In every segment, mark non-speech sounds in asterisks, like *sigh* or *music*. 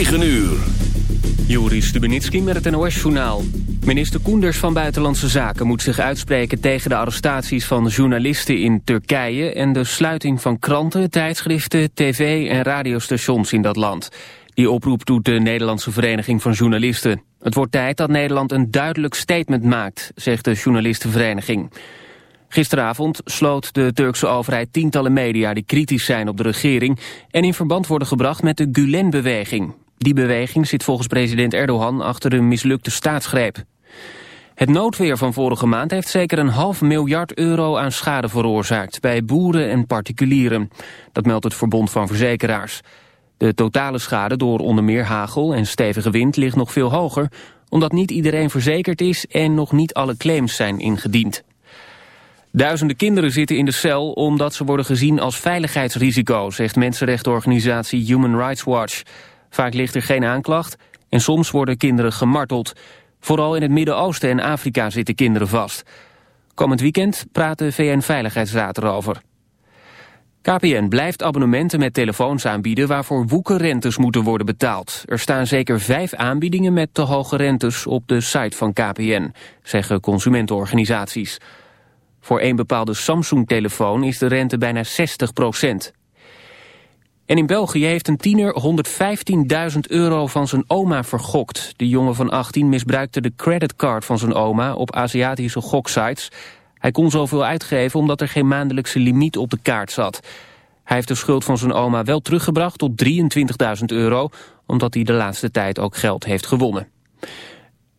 9 uur. Juri Stubenitski met het NOS-journaal. Minister Koenders van Buitenlandse Zaken moet zich uitspreken tegen de arrestaties van journalisten in Turkije en de sluiting van kranten, tijdschriften, tv- en radiostations in dat land. Die oproep doet de Nederlandse Vereniging van Journalisten. Het wordt tijd dat Nederland een duidelijk statement maakt, zegt de journalistenvereniging. Gisteravond sloot de Turkse overheid tientallen media die kritisch zijn op de regering en in verband worden gebracht met de Gulen-beweging. Die beweging zit volgens president Erdogan achter een mislukte staatsgreep. Het noodweer van vorige maand heeft zeker een half miljard euro aan schade veroorzaakt bij boeren en particulieren. Dat meldt het Verbond van Verzekeraars. De totale schade door onder meer hagel en stevige wind ligt nog veel hoger, omdat niet iedereen verzekerd is en nog niet alle claims zijn ingediend. Duizenden kinderen zitten in de cel omdat ze worden gezien als veiligheidsrisico, zegt mensenrechtenorganisatie Human Rights Watch. Vaak ligt er geen aanklacht en soms worden kinderen gemarteld. Vooral in het Midden-Oosten en Afrika zitten kinderen vast. Komend weekend praat de VN-veiligheidsraad erover. KPN blijft abonnementen met telefoons aanbieden waarvoor woekerrentes moeten worden betaald. Er staan zeker vijf aanbiedingen met te hoge rentes op de site van KPN, zeggen consumentenorganisaties. Voor één bepaalde Samsung-telefoon is de rente bijna 60 procent. En in België heeft een tiener 115.000 euro van zijn oma vergokt. De jongen van 18 misbruikte de creditcard van zijn oma op Aziatische goksites. Hij kon zoveel uitgeven omdat er geen maandelijkse limiet op de kaart zat. Hij heeft de schuld van zijn oma wel teruggebracht tot 23.000 euro... omdat hij de laatste tijd ook geld heeft gewonnen.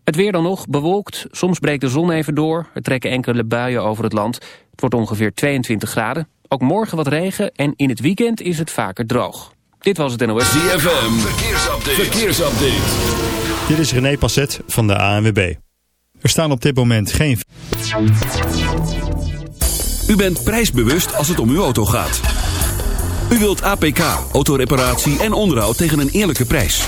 Het weer dan nog, bewolkt, soms breekt de zon even door. Er trekken enkele buien over het land. Het wordt ongeveer 22 graden. Ook morgen wat regen en in het weekend is het vaker droog. Dit was het NOS. ZFM, verkeersupdate. verkeersupdate. Dit is René Passet van de ANWB. Er staan op dit moment geen... U bent prijsbewust als het om uw auto gaat. U wilt APK, autoreparatie en onderhoud tegen een eerlijke prijs.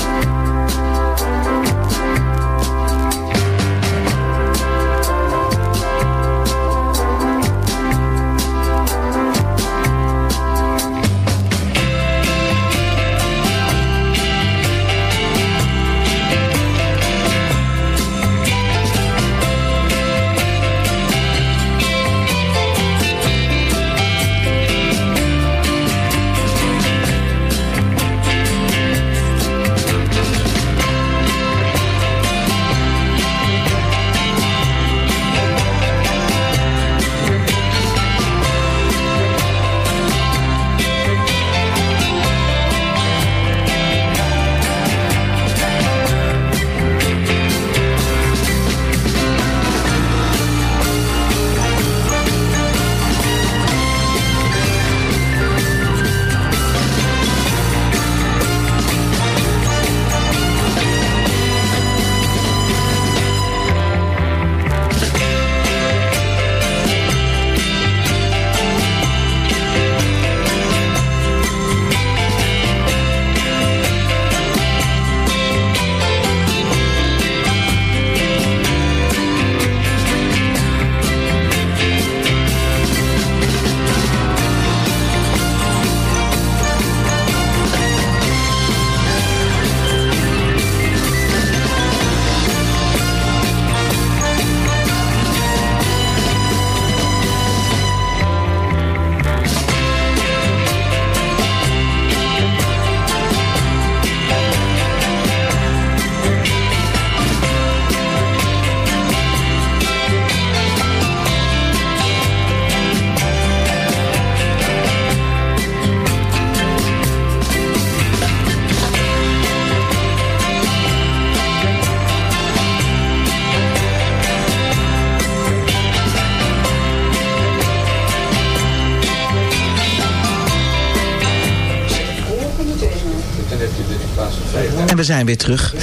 Zijn weer terug.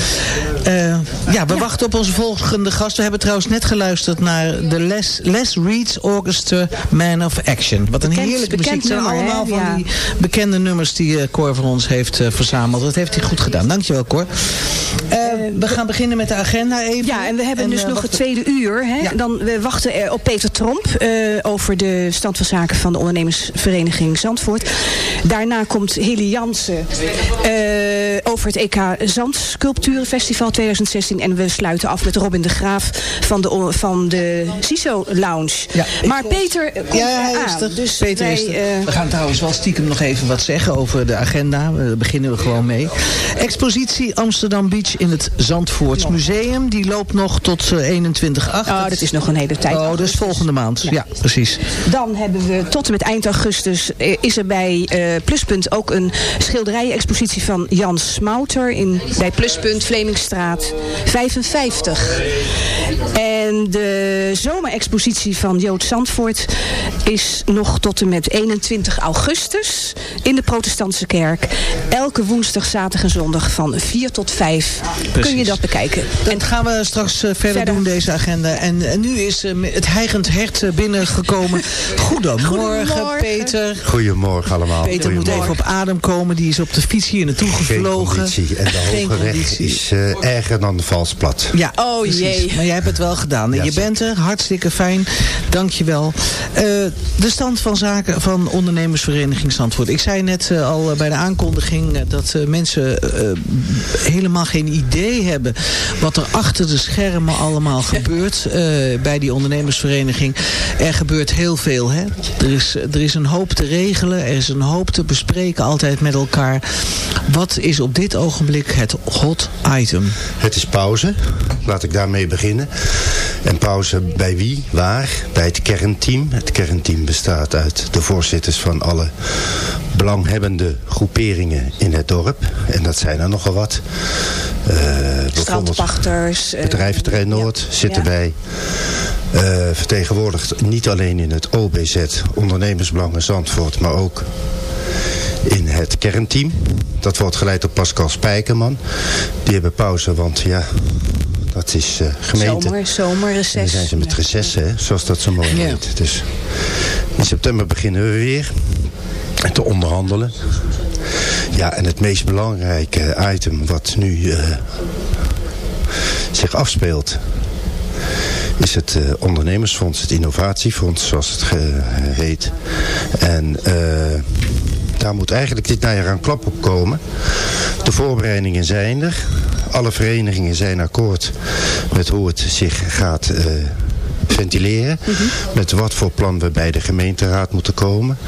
Eh, ja, we wachten op onze volgende gast. We hebben trouwens net geluisterd naar de Les, Les Reed's Orchestra Man of Action. Wat een Bekend- heerlijke bekend muziek. Het zijn allemaal van Ja. die bekende nummers die eh, Cor voor ons heeft eh, verzameld. Dat heeft hij goed gedaan. Dankjewel Cor. We gaan beginnen met de agenda even. Ja, en we hebben dus eh, nog het tweede uur. Hè? Ja. Dan, we wachten er op Peter Tromp eh, over de stand van zaken van de ondernemersvereniging Zandvoort. Daarna komt Heli Jansen eh, over het EK Zandsculpturenfestival 2016. En we sluiten af met Robin de Graaf van de, van de CISO Lounge. Ja, maar Peter komt Ja, is er. Dus Peter wij, is we gaan trouwens wel stiekem nog even wat zeggen over de agenda. Daar beginnen we gewoon mee. Expositie Amsterdam Beach in het Zandvoorts Museum. Die loopt nog tot eh, 21 8. Oh, dat is nog een hele tijd. Oh, dus volgende maand. Ja, precies. Dan hebben we tot en met eind augustus eh, is er bij eh, Pluspunt ook een schilderijen-expositie van Jan Smouter in, bij Pluspunt Vlemingstraat 55. En de zomerexpositie van Jood Zandvoort is nog tot en met 21 augustus in de protestantse kerk. Elke woensdag, zaterdag en zondag van 4 tot 5 kun je dat bekijken. Dat gaan we straks eh, verder, Verder. doen, deze agenda. En, en nu is eh, het heigend hert eh, binnengekomen. *laughs* Goedemorgen, Goedemorgen. Peter. Goedemorgen allemaal. Peter moet even op adem komen. Die is op de fiets hier naartoe Geen gevlogen. conditie. En de Geen hoge weg conditie. is eh, erger dan de valsplat. Ja, Oh, precies. jee. Maar jij hebt het wel gedaan. Ja, je zeker. bent er, hartstikke fijn. Dank je wel. Eh, de stand van zaken van ondernemersvereniging Zandvoort. Ik zei net eh, al eh, bij de aankondiging eh, dat eh, mensen eh, helemaal geen idee hebben wat er achter de schermen allemaal *laughs* gebeurt eh, bij die ondernemersvereniging. Er gebeurt heel veel. Hè? Er, is, er is een hoop te regelen. Er is een hoop te bespreken altijd met elkaar. Wat is op dit ogenblik het hot item? Het is pauze. Laat ik daarmee beginnen. En pauze bij wie? Waar? Bij het kernteam. Het kernteam bestaat uit de voorzitters van alle belanghebbende groeperingen in het dorp. En dat zijn er nogal wat. Eh, bijvoorbeeld Strandpachters. eh, Bedrijventerrein Noord ja. zit Ja. erbij. Eh, vertegenwoordigd niet alleen in het OBZ, Ondernemersbelangen Zandvoort, maar ook in het kernteam. Dat wordt geleid door Pascal Spijkerman. Die hebben pauze, want ja, dat is eh, gemeente. Zomer, zomerreces. En dan zijn ze met recessen, hè, zoals dat zo mooi Ja. heet. Dus in september beginnen we weer te onderhandelen. Ja, en het meest belangrijke item wat nu eh, zich afspeelt... is het eh, ondernemersfonds, het innovatiefonds, zoals het heet. En eh, daar moet eigenlijk dit najaar een klap op komen. De voorbereidingen zijn er. Alle verenigingen zijn akkoord met hoe het zich gaat eh, ventileren. Met wat voor plan we bij de gemeenteraad moeten komen.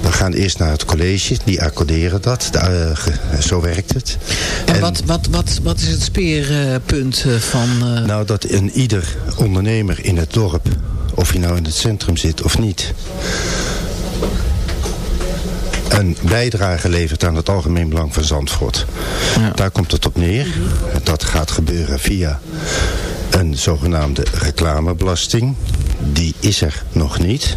We gaan eerst naar het college, die accorderen dat. De, eh, zo werkt het. En, wat, wat, wat, wat is het speerpunt eh, van... Nou, dat een ieder ondernemer in het dorp, of hij nou in het centrum zit of niet, een bijdrage levert aan het algemeen belang van Zandvoort. Ja. Daar komt het op neer. Dat gaat gebeuren via een zogenaamde reclamebelasting. Die is er nog niet.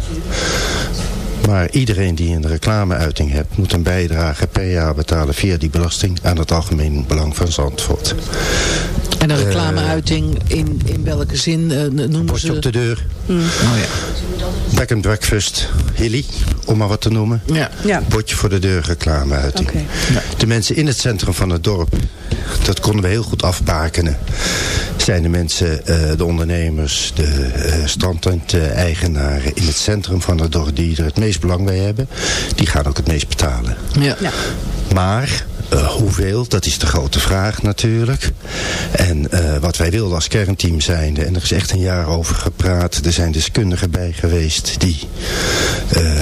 Maar iedereen die een reclameuiting hebt, moet een bijdrage per jaar betalen via die belasting aan het algemeen belang van Zandvoort. En een reclameuiting, in, in welke zin eh, noemen Bordje ze... op de deur. Oh ja. Back and breakfast, Hilly, om maar wat te noemen. Ja. Ja. Bordje voor de deur reclameuiting. Oké. De mensen in het centrum van het dorp, dat konden we heel goed afbakenen. Zijn de mensen, eh, de ondernemers, de eh strandtent-eigenaren in het centrum van het dorp die er het meest belang bij hebben. Die gaan ook het meest betalen. Ja. Ja. Maar eh, hoeveel, dat is de grote vraag natuurlijk. En eh, wat wij wilden als kernteam zijnde, en er is echt een jaar over gepraat. Er zijn deskundigen bij geweest die eh,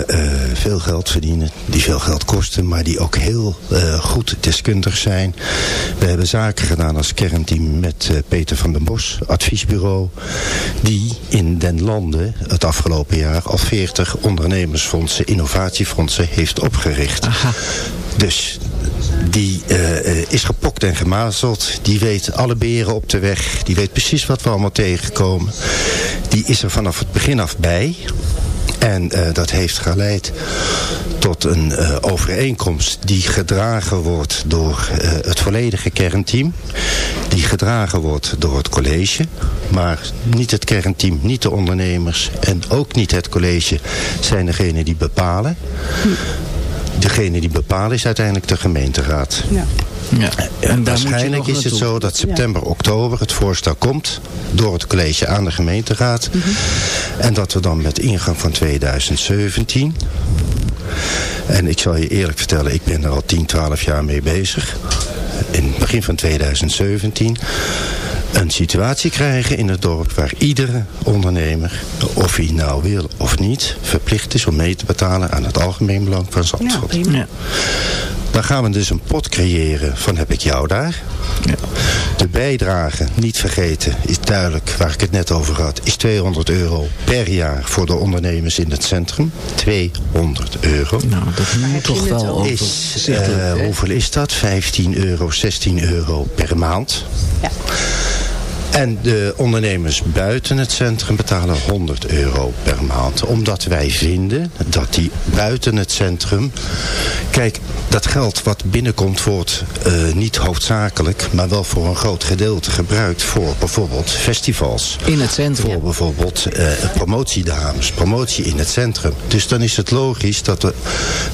veel geld verdienen, die veel geld kosten, maar die ook heel goed deskundig zijn. We hebben zaken gedaan als kernteam met Peter van den Bos, adviesbureau, die in den landen het afgelopen jaar al 40 ondernemersfondsen, innovatiefondsen heeft opgericht. Aha. Dus die eh, eh, is gepokt en gemazeld. Die weet alle beren op de weg. Die weet precies wat we allemaal tegenkomen. Die is er vanaf het begin af bij. En eh, dat heeft geleid tot een overeenkomst die gedragen wordt door het volledige kernteam. Die gedragen wordt door het college. Maar niet het kernteam, niet de ondernemers en ook niet het college zijn degene die bepalen. Degene die bepalen is uiteindelijk de gemeenteraad. Ja. Ja. En waarschijnlijk is het zo dat september, oktober het voorstel komt door het college aan de gemeenteraad. Mhm. En dat we dan met ingang van 2017. En ik zal je eerlijk vertellen, ik ben er al 10, 12 jaar mee bezig. In het begin van 2017 een situatie krijgen in het dorp waar iedere ondernemer, of hij nou wil of niet, verplicht is om mee te betalen aan het algemeen belang van Ja, Zandvoort. prima. Ja. Dan gaan we dus een pot creëren van heb ik jou daar. De bijdrage, niet vergeten, is duidelijk waar ik het net over had, is 200 euro per jaar voor de ondernemers in het centrum. 200 euro. Nou, dat moet toch wel over. Is, eh, hoeveel is dat? 15 euro, 16 euro per maand. Ja. En de ondernemers buiten het centrum betalen 100 euro per maand. Omdat wij vinden dat die buiten het centrum... Kijk, dat geld wat binnenkomt wordt eh, niet hoofdzakelijk... maar wel voor een groot gedeelte gebruikt voor bijvoorbeeld festivals. In het centrum. Voor bijvoorbeeld eh, promotiedames, promotie in het centrum. Dus dan is het logisch dat de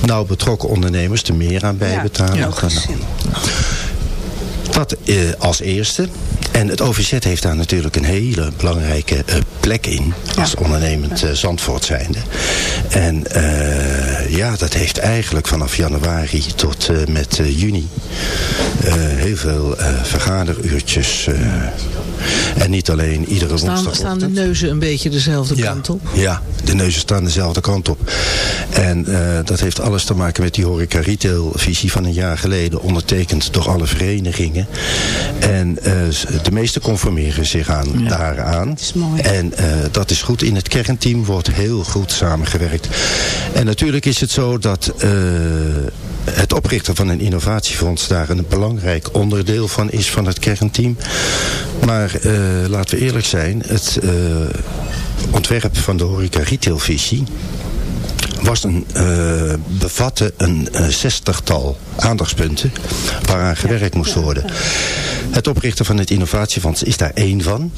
nauw betrokken ondernemers er meer aan bijbetalen. Ja, logisch. Dat eh, als eerste. En het OVZ heeft daar natuurlijk een hele belangrijke eh, plek in. Als ondernemend eh, Zandvoort zijnde. En ja, dat heeft eigenlijk vanaf januari tot met juni heel veel vergaderuurtjes. En niet alleen iedere Staan, woensdag. staan de neuzen een beetje dezelfde kant op? Ja, de neuzen staan dezelfde kant op. En eh, dat heeft alles te maken met die horeca retail visie van een jaar geleden. Ondertekend door alle verenigingen. En eh, de meeste conformeren zich aan daaraan. is mooi. En eh, dat is goed. In het kernteam wordt heel goed samengewerkt. En natuurlijk is het zo dat... het oprichten van een innovatiefonds daar een belangrijk onderdeel van is van het kernteam. Maar eh, laten we eerlijk zijn, het eh, ontwerp van de horeca retailvisie was een, eh, bevatte een eh, zestigtal aandachtspunten waaraan gewerkt moest worden. Het oprichten van het innovatiefonds is daar één van.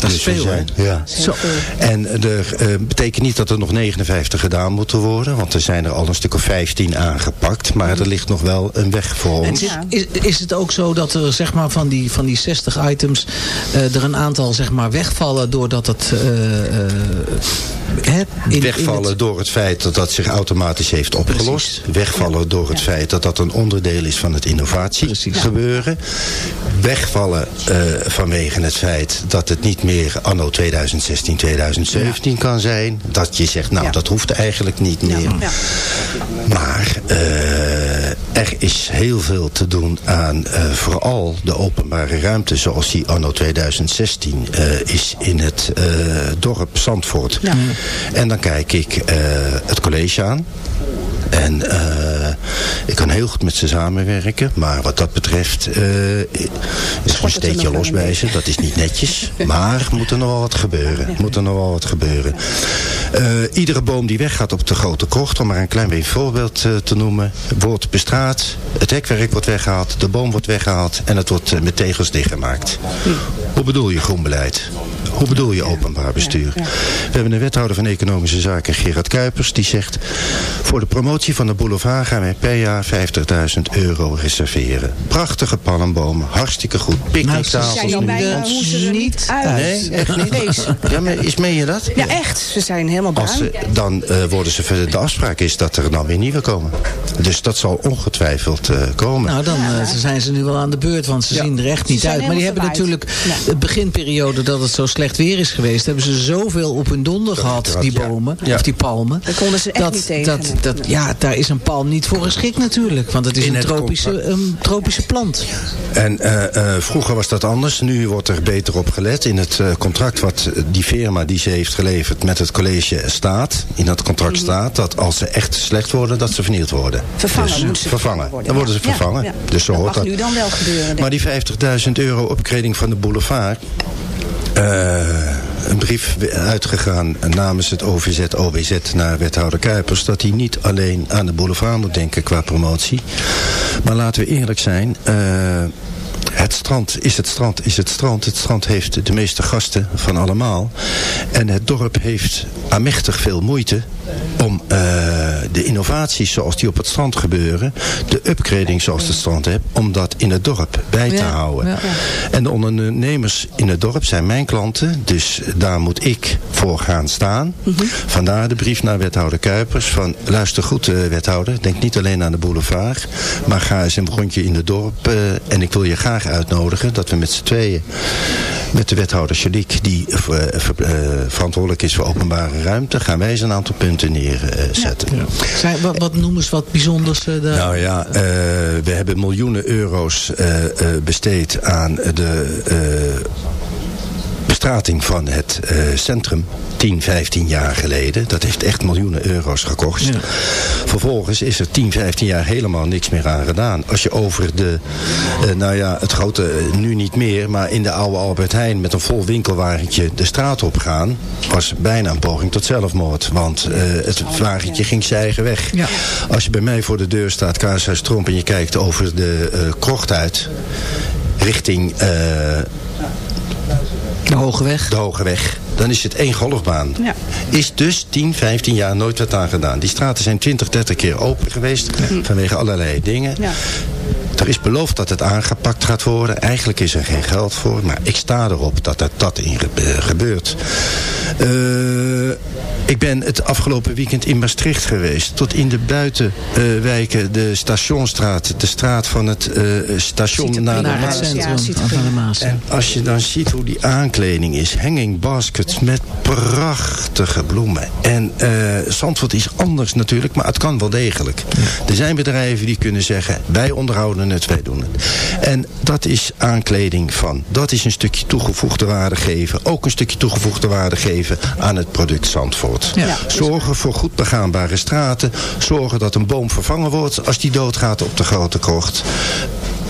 Dat is Dus veel, zijn-? Ja. Zo. En er eh, betekent niet dat er nog 59 gedaan moeten worden. Want er zijn er al een stuk of 15 aangepakt. Maar er ligt nog wel een weg voor En ons. is, is, is het ook zo dat er zeg maar, van, die, van die 60 items er een aantal zeg maar, wegvallen doordat het... in- in Wegvallen het- door het feit dat dat zich automatisch heeft opgelost. Wegvallen door het feit dat dat een onderdeel is van het innovatiegebeuren. Wegvallen eh, vanwege het feit dat het niet meer anno 2016, 2017 kan zijn. Dat je zegt, nou dat hoeft eigenlijk niet meer. Maar eh, er is heel veel te doen aan eh, vooral de openbare ruimte zoals die anno 2016 eh, is in het dorp Zandvoort. En dan kijk ik college aan. En eh, ik kan heel goed met ze samenwerken. Maar wat dat betreft eh, is een nog steekje wel los een bij beetje. ze. Dat is niet netjes. *laughs* Maar moet er nog wel wat gebeuren. Moet er nog wel wat gebeuren. Eh, iedere boom die weggaat op de grote krocht, om maar een klein beetje voorbeeld te noemen, wordt bestraat. Het hekwerk wordt weggehaald, de boom wordt weggehaald en het wordt met tegels dichtgemaakt. Hoe bedoel je groenbeleid? Hoe bedoel je openbaar bestuur? We hebben een wethouder van Economische Zaken, Gerard Kuipers, die zegt... voor de promotie van de boulevard gaan wij per jaar 50.000 euro reserveren. Prachtige palmbomen, hartstikke goed. Ze Picknicktafels. zijn al bijna, dat moeten ze niet uit. Nee, echt niet? Ja, maar is, meen je dat? Ja, echt. Ze zijn helemaal bruin. Als ze, dan eh, worden ze, ver- de afspraak is dat er dan weer nieuwe komen. Dus dat zal ongetwijfeld eh, komen. Nou, dan eh, zijn ze nu wel aan de beurt, want ze Ja. zien er echt niet zijn uit. Maar die hebben natuurlijk. Ja. de beginperiode dat het zo slecht weer is geweest, hebben ze zoveel op hun donder gehad, die bomen, Ja. of die palmen. Daar konden ze echt dat, niet tegen. Dat, dat, ja, daar is een palm niet voor geschikt natuurlijk, want het is een het tropische, een tropische plant. En eh, eh, vroeger was dat anders. Nu wordt er beter op gelet. In het eh, contract wat die firma die ze heeft geleverd met het college staat. In dat contract Mhm. staat dat als ze echt slecht worden, dat ze vernield worden. Vervangen Dus, moeten ze vervangen. worden, Dan worden ze vervangen. Ja, ja. Dus zo dat hoort mag dat. nu dan wel gebeuren. denk Maar die 50.000 euro upgrading van de boulevard. eh, een brief uitgegaan namens het OVZ, OBZ naar wethouder Kuipers... dat hij niet alleen aan de boulevard moet denken qua promotie. Maar laten we eerlijk zijn... eh, het strand is het strand, is het strand. Het strand heeft de meeste gasten van allemaal. En het dorp heeft aanmächtig veel moeite om eh, de innovaties zoals die op het strand gebeuren, de upgrading zoals het strand heeft, om dat in het dorp bij te Ja, houden. ja. En de ondernemers in het dorp zijn mijn klanten, dus daar moet ik voor gaan staan. Vandaar de brief naar wethouder Kuipers van luister goed eh, wethouder, denk niet alleen aan de boulevard, maar ga eens een rondje in het dorp eh, en ik wil je graag uitnodigen dat we met z'n tweeën met de wethouder Shalik, die ver- verantwoordelijk is voor openbare ruimte, gaan wij eens een aantal punten neerzetten. Zijn, wat, wat noemen ze wat bijzonders eh, daar? Nou ja, eh, we hebben miljoenen euro's eh, eh, besteed aan de eh, bestrating van het eh, centrum. 10, 15 jaar geleden. Dat heeft echt miljoenen euro's gekost. Vervolgens is er 10, 15 jaar helemaal niks meer aan gedaan. Als je over de, eh, nou ja, het grote, eh, nu niet meer, maar in de oude Albert Heijn met een vol winkelwagentje de straat op gaan, was bijna een poging tot zelfmoord. Want het wagentje ging zijn eigen weg. Ja. Als je bij mij voor de deur staat, Kaarshuis Tromp, en je kijkt over de krocht uit, richting De Hoge Weg. de Hoge Weg, dan is het één golfbaan. Ja. Is dus 10, 15 jaar nooit wat aan gedaan. Die straten zijn 20, 30 keer open geweest vanwege allerlei dingen. Ja. Er is beloofd dat het aangepakt gaat worden. Eigenlijk is er geen geld voor. Maar ik sta erop dat er dat in eh, gebeurt. Ik ben het afgelopen weekend in Maastricht geweest. Tot in de buitenwijken. de Stationstraat. De straat van het eh, station er naar de Naar Maas. het Ja, naar Maas. En als je dan ziet hoe die aankleding is. Hanging baskets met prachtige bloemen. En eh Zandvoort is anders natuurlijk, maar het kan wel degelijk. Er zijn bedrijven die kunnen zeggen, wij onderhouden het, wij doen het. En dat is aankleding van. Dat is een stukje toegevoegde waarde geven. Ook een stukje toegevoegde waarde geven aan het product Zandvoort. Ja. Zorgen voor goed begaanbare straten. Zorgen dat een boom vervangen wordt als die doodgaat op de grote krocht.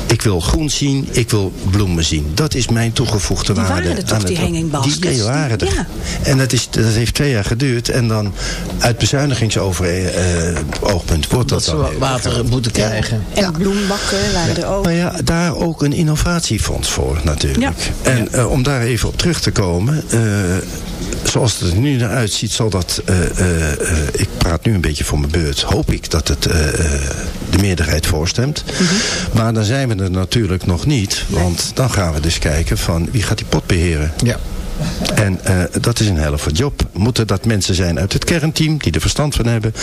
Ik wil groen zien, ik wil bloemen zien. Dat is mijn toegevoegde Die waarde. waren er toch, aan die? Die, die waren er. Ja. En dat, is, dat heeft twee jaar geduurd. En dan uit bezuinigingsoogpunt wordt dat, Dat ze dan water moeten krijgen. En bloembakken waren er ook. maar ja, daar ook een innovatiefonds voor natuurlijk. Ja. En eh, om daar even op terug te komen. eh, zoals het er nu naar uitziet, zal dat. eh, eh, eh, ik praat nu een beetje voor mijn beurt. Hoop ik dat het de meerderheid voorstemt. Maar dan zijn we er natuurlijk nog niet. Want dan gaan we dus kijken van wie gaat die pot beheren. Ja. En eh, dat is een helft job. Moeten dat mensen zijn uit het kernteam die er verstand van hebben?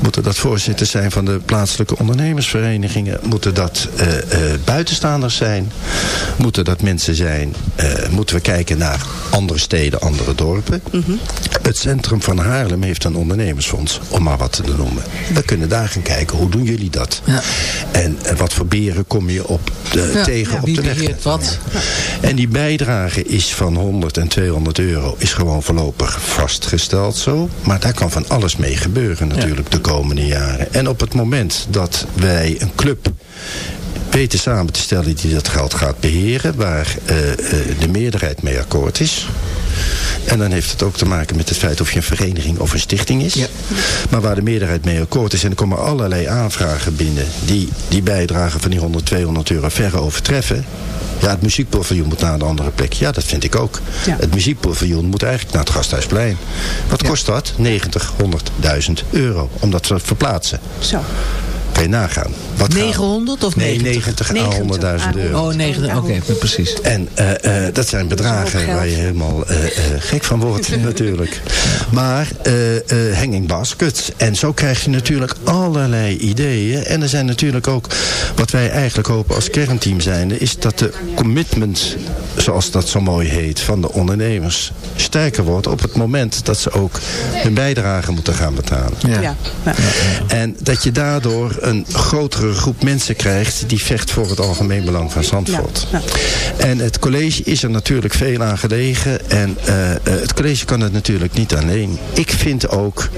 Moeten dat voorzitters zijn van de plaatselijke ondernemersverenigingen? Moeten dat eh, eh, buitenstaanders zijn? Moeten dat mensen zijn? eh, moeten we kijken naar andere steden, andere dorpen? Het centrum van Haarlem heeft een ondernemersfonds, om maar wat te noemen. We kunnen daar gaan kijken, hoe doen jullie dat? Ja. En wat voor beren kom je op de, Ja, tegen ja, op de weg? beheert wat? En die bijdrage is van 100 en 200 euro is gewoon voorlopig vastgesteld zo. Maar daar kan van alles mee gebeuren natuurlijk de komende jaren. En op het moment dat wij een club weten samen te stellen die dat geld gaat beheren... waar eh, eh, de meerderheid mee akkoord is... En dan heeft het ook te maken met het feit of je een vereniging of een stichting is. Ja. Maar waar de meerderheid mee akkoord is. En er komen allerlei aanvragen binnen die die bijdrage van die 100, 200 euro ver overtreffen. Ja, het muziekpaviljoen moet naar een andere plek. Ja, dat vind ik ook. Ja. Het muziekpaviljoen moet eigenlijk naar het Gasthuisplein. Wat kost dat? 90, 100.000 euro om dat te verplaatsen. Zo. Kan je nagaan. Wat gaan- 900 of Nee, 90? 90 à 100.000 euro. Oh, 90. Oké, precies. En eh, eh, dat zijn bedragen waar je helemaal eh, eh, gek van wordt *laughs* natuurlijk. Maar eh, eh, hanging baskets. En zo krijg je natuurlijk allerlei ideeën. En er zijn natuurlijk ook, wat wij eigenlijk hopen als kernteam zijnde... is dat de commitment, zoals dat zo mooi heet, van de ondernemers... sterker wordt op het moment dat ze ook hun bijdrage moeten gaan betalen. Ja. Ja. Ja. En dat je daardoor een grotere groep mensen krijgt... die vecht voor het algemeen belang van Zandvoort. Ja, En het college is er natuurlijk veel aan gelegen. En eh, eh, het college kan het natuurlijk niet alleen. Ik vind ook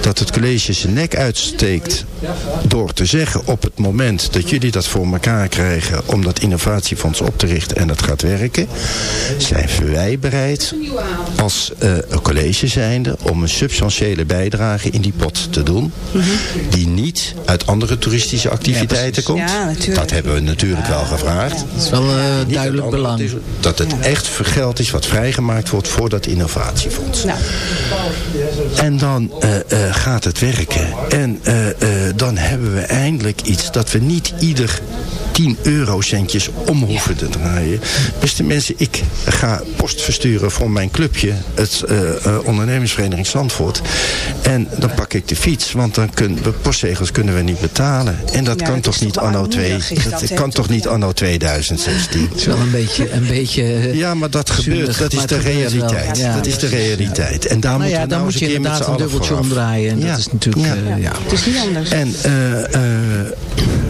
dat het college zijn nek uitsteekt... door te zeggen op het moment dat jullie dat voor elkaar krijgen... om dat innovatiefonds op te richten en dat gaat werken... zijn wij bereid als eh, een college zijnde om een substantiële bijdrage in die pot te doen. Die niet uit andere toeristische activiteiten komt. Ja, natuurlijk. dat hebben we natuurlijk wel gevraagd. Dat is wel eh, duidelijk belang. Dat het echt geld is wat vrijgemaakt wordt voor dat innovatiefonds. Nou, En dan eh, eh, gaat het werken. En eh, eh, dan hebben we eindelijk iets dat we niet ieder 10 eurocentjes om hoeven te draaien. Beste mensen, ik ga post versturen voor mijn clubje, het eh, eh, ondernemingsvereniging Zandvoort. En dan pak ik de fiets, want dan kunnen we postzegels kunnen we niet betalen. En dat Ja, kan toch niet anno, armoedig 2, is dat, *laughs* kan toch niet anno 2016. Het is wel een beetje... Een beetje eh, Ja, maar dat gebeurt. Dat is de realiteit. Ja. Dat is de realiteit. En daar nou moeten ja, we dan nou moet eens je een keer met inderdaad z'n een allen dubbeltje omdraaien. En Ja. dat is natuurlijk... Ja. ja. het is niet anders. En eh, eh,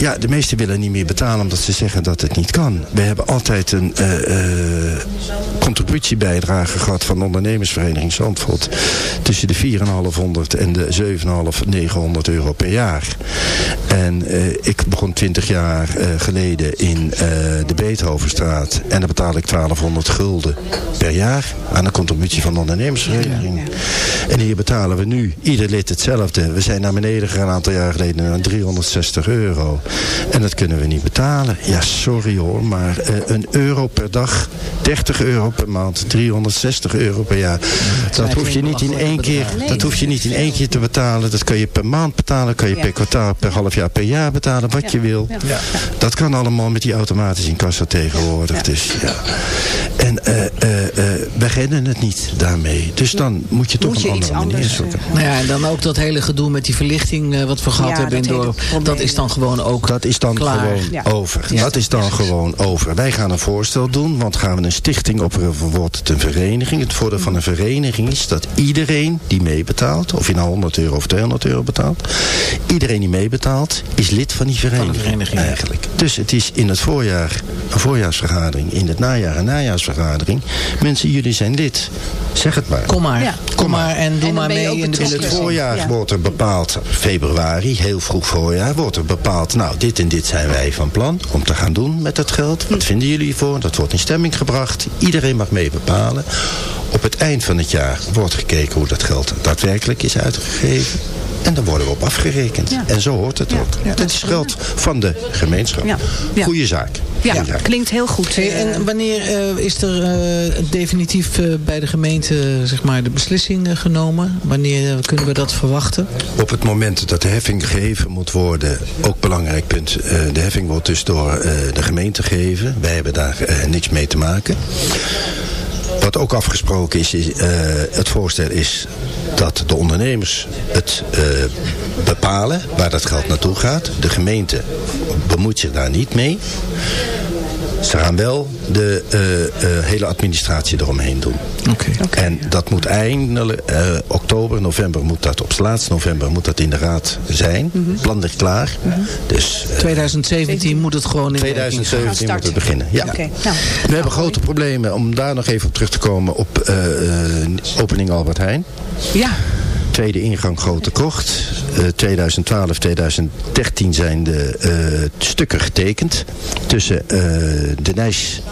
ja, de meesten willen niet meer betalen omdat ze zeggen dat het niet kan. We hebben altijd een eh, eh, contributiebijdrage gehad van de ondernemersvereniging Zandvoort. Tussen de 4,500 en de 7,5, 900 euro per jaar. En eh, ik begon 20 jaar geleden in de Beethovenstraat. En dan betaal ik 1200 gulden per jaar aan de contributie van de ondernemersvereniging. En hier betalen we nu ieder lid hetzelfde. We zijn naar beneden gegaan een aantal jaar geleden naar 360 euro. En dat kunnen we niet betalen. Ja, sorry hoor, maar eh, een euro per dag, 30 euro per maand, 360 euro per jaar. Dat hoef je niet in één keer, dat hoef je niet in één keer te betalen. Dat kan je per maand betalen, kan je per kwartaal, per half jaar, per jaar betalen, wat je wil. Ja. Dat kan allemaal met die automatische inkassa tegenwoordig. Dus, ja. En eh eh eh we redden het niet daarmee. Dus dan moet je toch Moet je een iets andere manier anders, zoeken. Nou ja, en dan ook dat hele gedoe met die verlichting eh, wat we gehad Ja, hebben in dorp. Dat is dan gewoon ook Dat is dan klaar. gewoon Ja. over. Ja. Dat is dan gewoon over. Wij gaan een voorstel doen, want gaan we een stichting oprichten, wordt het een vereniging. Het voordeel van een vereniging is dat iedereen die meebetaalt, of je nou 100 euro of 200 euro betaalt, iedereen die meebetaalt, is lid van die vereniging. vereniging, ja. eigenlijk. Dus het is in het voorjaar een voorjaarsvergadering, in het najaar een najaarsvergadering. Mensen, jullie zijn lid. Zeg het maar. Kom maar. Ja. Kom maar en doe maar mee in de. In het voorjaar Ja. wordt er bepaald, februari, heel vroeg voorjaar, wordt er bepaald, nou dit en dit zijn wij van plan om te gaan doen met dat geld. Wat vinden jullie hiervoor? Dat wordt in stemming gebracht. Iedereen mag mee bepalen. Op het eind van het jaar wordt gekeken hoe dat geld daadwerkelijk is uitgegeven. En dan worden we op afgerekend. Ja. En zo hoort het ook. Dat is geld van de gemeenschap. Ja. Ja. Goeie zaak. Ja, klinkt heel goed. Hey, eh, en wanneer eh, is er eh, definitief bij de gemeente zeg maar, de beslissing genomen? Wanneer kunnen we dat verwachten? Op het moment dat de heffing gegeven moet worden, ook belangrijk punt, eh, de heffing wordt dus door eh, de gemeente gegeven. Wij hebben daar eh, niks mee te maken. Wat ook afgesproken is, eh, het voorstel is dat de ondernemers het eh, bepalen waar dat geld naartoe gaat. De gemeente bemoeit zich daar niet mee. Ze gaan wel de eh, eh, hele administratie eromheen doen. Oké. En dat moet eindelijk, eh, oktober, november moet dat, op het laatste november moet dat in de raad zijn. Het plan ligt klaar. Dus eh, 2017 moet het gewoon in werking gaan. 2017 moet het beginnen. Ja. Oké, nou. We hebben grote problemen, om daar nog even op terug te komen, op eh, eh, opening Albert Heijn. Ja, Tweede ingang Grote Kocht. Eh 2012, 2013 zijn de eh, stukken getekend. Tussen eh, de Nijs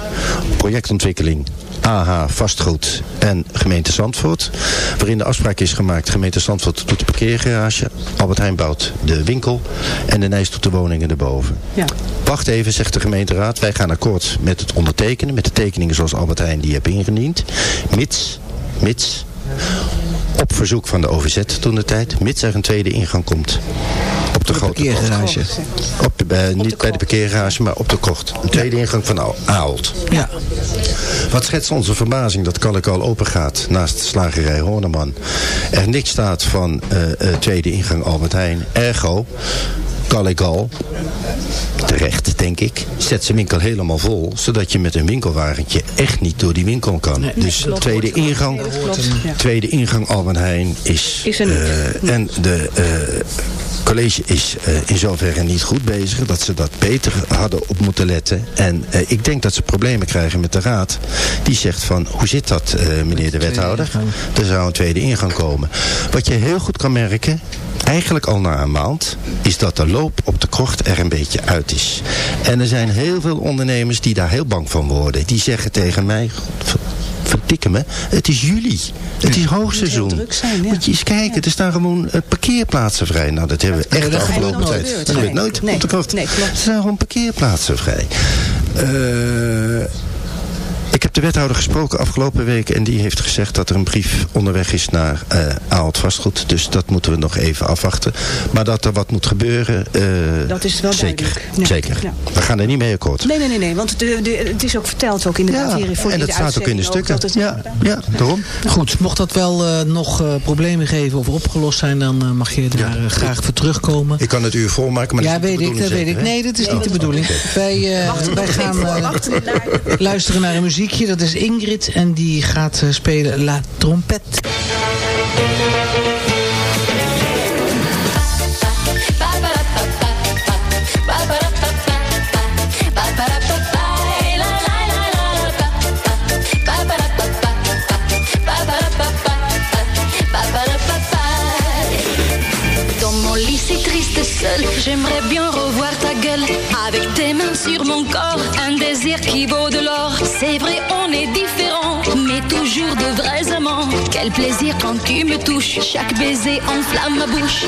projectontwikkeling, AH vastgoed en gemeente Zandvoort. Waarin de afspraak is gemaakt, gemeente Zandvoort doet de parkeergarage. Albert Heijn bouwt de winkel. En de Nijs doet de woningen erboven. ja. Wacht even, zegt de gemeenteraad. Wij gaan akkoord met het ondertekenen. Met de tekeningen zoals Albert Heijn die heeft ingediend. Mits, mits, verzoek van de OVZ toen de tijd. Mits er een tweede ingang komt. Op de, grote parkeergarage. Op, de- bij- niet bij de parkeergarage, maar op de kocht. Een tweede ingang van Aalt. Ja. Wat schetst onze verbazing dat Kallikal open gaat naast de slagerij Horneman. Er niks staat van eh, eh, tweede ingang Albert Heijn. Ergo, Kallikal, terecht denk ik, zet zijn winkel helemaal vol. Zodat je met een winkelwagentje echt niet door die winkel kan. dus klopt, tweede ingang, klopt, ja. tweede ingang Albert Heijn is... Is er niet. eh, en de... eh, college is eh, in zoverre niet goed bezig. Dat ze dat beter hadden op moeten letten. En eh, ik denk dat ze problemen krijgen met de raad. Die zegt van, hoe zit dat eh, meneer de wethouder? Er zou een tweede ingang komen. Wat je heel goed kan merken, eigenlijk al na een maand, is dat de loop op de krocht er een beetje uit is. En er zijn heel veel ondernemers die daar heel bang van worden. Die zeggen tegen mij, "Godver- verdikke me, het is juli. Het is hoogseizoen. druk zijn, ja. Moet je eens kijken, er staan gewoon eh, parkeerplaatsen vrij. Nou, dat hebben we echt de afgelopen tijd. nooit. Dat gebeurt nooit Nee. op de krocht. Nee, klopt. Er staan gewoon parkeerplaatsen vrij. Eh, ik heb de wethouder gesproken afgelopen week en die heeft gezegd dat er een brief onderweg is naar eh Ahold Vastgoed. Dus dat moeten we nog even afwachten. Maar dat er wat moet gebeuren, eh, Dat is wel zeker. duidelijk. Ja. Zeker. Ja. We gaan er niet mee akkoord. Nee, nee, nee, nee want de, de, het is ook verteld ook inderdaad hier voor en dat staat ook in de stukken. ja, ja, daarom. Goed, mocht dat wel eh, nog eh, problemen geven of opgelost zijn, dan mag je daar graag voor terugkomen. Ik kan het uur volmaken, maar ja, dat is niet weet de ik, dat weet ik. Nee, dat is niet de bedoeling. Wij, eh, wij gaan eh, luisteren naar een muziekje. Dat is Ingrid en die gaat eh, spelen La Trompette. Dans mon lit triste seul, j'aimerais bien revoir ta gueule. Avec sur mon corps, un désir qui vaut de l'or. C'est vrai, on est différents, mais toujours de vrais amants. Quel plaisir quand tu me touches, chaque baiser enflamme ma bouche.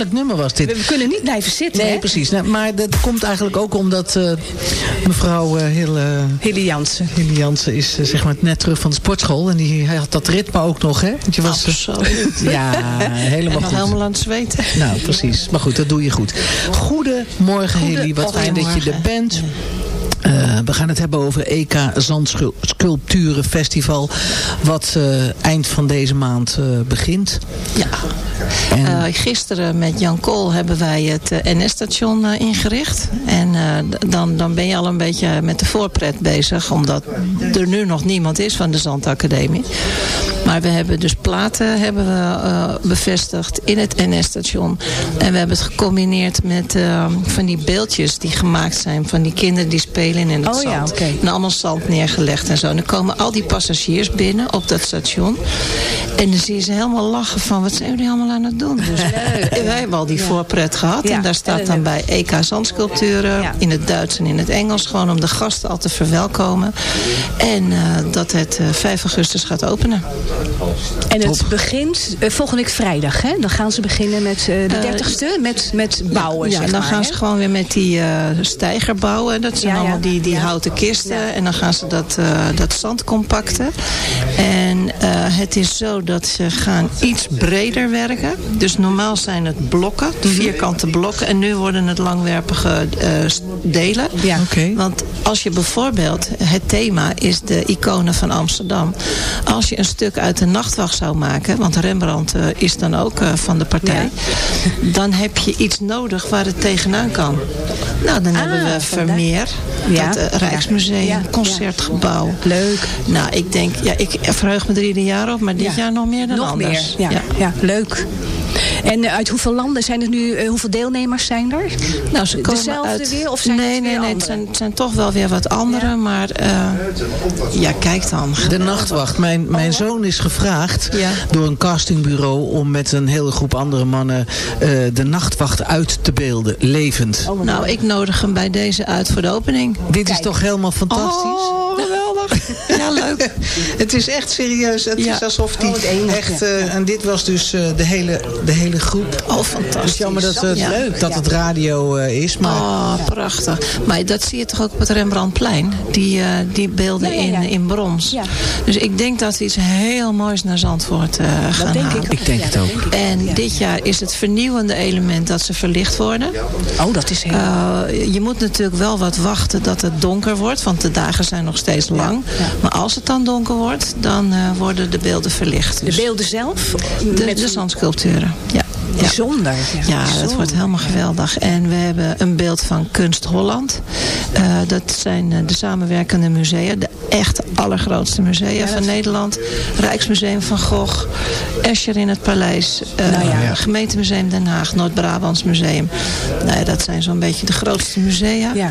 Heerlijk nummer was dit. We, kunnen niet blijven zitten, Nee, hè? precies. Nou, maar dat komt eigenlijk ook omdat eh, mevrouw uh, Hille, Hilly Jansen. Jansen is eh, zeg maar net terug van de sportschool. En die hij had dat ritme ook nog, hè? Want je was, Absoluut. *laughs* Ja, helemaal en nog goed. helemaal aan het zweten. Nou, precies. Maar goed, dat doe je goed. Goedemorgen, Hilly. Wat fijn dat je er bent. We gaan het hebben over EK Zandsculpturen Festival. Wat eind van deze maand begint. Ja. Eh, gisteren met Jan Kool hebben wij het eh, NS-station eh, ingericht. En dan, dan ben je al een beetje met de voorpret bezig. Omdat er nu nog niemand is van de Zandacademie. Maar we hebben dus platen hebben we, bevestigd in het NS-station. En we hebben het gecombineerd met van die beeldjes die gemaakt zijn. Van die kinderen die spelen in het Oh ja, zand. En allemaal zand neergelegd en zo. En dan komen al die passagiers binnen op dat station. En dan zie je ze helemaal lachen van wat zijn jullie allemaal aan het doen. Dus *laughs* en wij hebben al die voorpret gehad. En daar staat dan bij EK Zandsculpturen in het Duits en in het Engels. Gewoon om de gasten al te verwelkomen. En eh, dat het eh, 5 augustus gaat openen. En het begint eh, volgende week vrijdag, hè? Dan gaan ze beginnen met eh, de Eh, dertigste, met, met bouwen, Ja, zeg en dan maar, gaan hè? ze gewoon weer met die eh, stijger bouwen. Dat zijn allemaal die, die houten kisten. En dan gaan ze dat, eh, dat zand compacten. En eh, het is zo dat ze gaan iets breder werken. Dus normaal zijn het blokken, de vierkante blokken. En nu worden het langwerpige eh, delen. Ja. Want als je bijvoorbeeld, het thema is de iconen van Amsterdam. Als je een stuk uit de nachtwacht zou maken, want Rembrandt eh, is dan ook eh, van de partij. Dan heb je iets nodig waar het tegenaan kan. Nou, dan hebben we. Vermeer, Ja. het Rijksmuseum, Ja. Concertgebouw. Leuk. Nou, ik denk, ja, ik verheug me er ieder jaar op, maar dit Ja. jaar nog meer dan Nog anders. meer, ja. ja. leuk. En eh, uit hoeveel landen zijn er nu, eh, hoeveel deelnemers zijn er? Nou, ze komen Dezelfde uit... weer, of zijn nee, het weer nee, nee, het zijn, het zijn toch wel weer wat andere, maar eh, ja, kijk dan. De nachtwacht. Mijn, mijn zoon is gevraagd Ja. door een castingbureau om met een hele groep andere mannen eh, de nachtwacht uit te beelden, levend. Nou, ik nodig hem bij deze uit voor de opening. Dit is toch helemaal fantastisch? Oh, geweldig. *laughs* Ja, leuk. Het is echt serieus. Het Ja. is alsof die Oh, het enige, echt... eh, en dit was dus eh, de, hele, de hele groep. Oh, Het fantastisch. is jammer dat, het, Ja. dat het radio eh, is, maar... Oh, prachtig. Maar dat zie je toch ook op het Rembrandtplein? Die, eh, die beelden Ja, ja, ja. In, in brons. Ja. Dus ik denk dat we iets heel moois naar Zandvoort eh, gaan denk halen. ik. Ik denk Ja, het ook. En Ja. dit jaar is het vernieuwende element dat ze verlicht worden. Oh, dat is heel... Eh, je moet natuurlijk wel wat wachten dat het donker wordt. Want de dagen zijn nog steeds lang. ja. Maar als het dan donker wordt, dan eh, worden de beelden verlicht. de Dus beelden zelf? de, met de zandsculpturen. Ja. Bijzonder. Ja, dat bijzonder. wordt helemaal geweldig. En we hebben een beeld van Kunst Holland. Eh, dat zijn eh, de samenwerkende musea. De echt allergrootste musea van Nederland. Rijksmuseum van Gogh. Escher in het Paleis. eh, Nou ja. Gemeentemuseum Den Haag. Noord-Brabants Museum. Nou ja, dat zijn zo'n beetje de grootste musea. Ja, ja.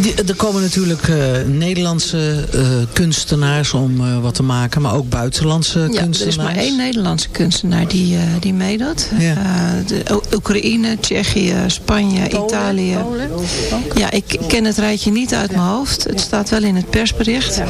Die- Er komen natuurlijk eh, Nederlandse eh, kunstenaars om eh, wat te maken, maar ook buitenlandse Ja, er kunstenaars. is maar één Nederlandse kunstenaar die, die meedoet. Ja. Eh, de O- Oekraïne, Tsjechië, Spanje, Italië. Polen? Ja, ik ken het rijtje niet uit mijn hoofd. Het staat wel in het persbericht.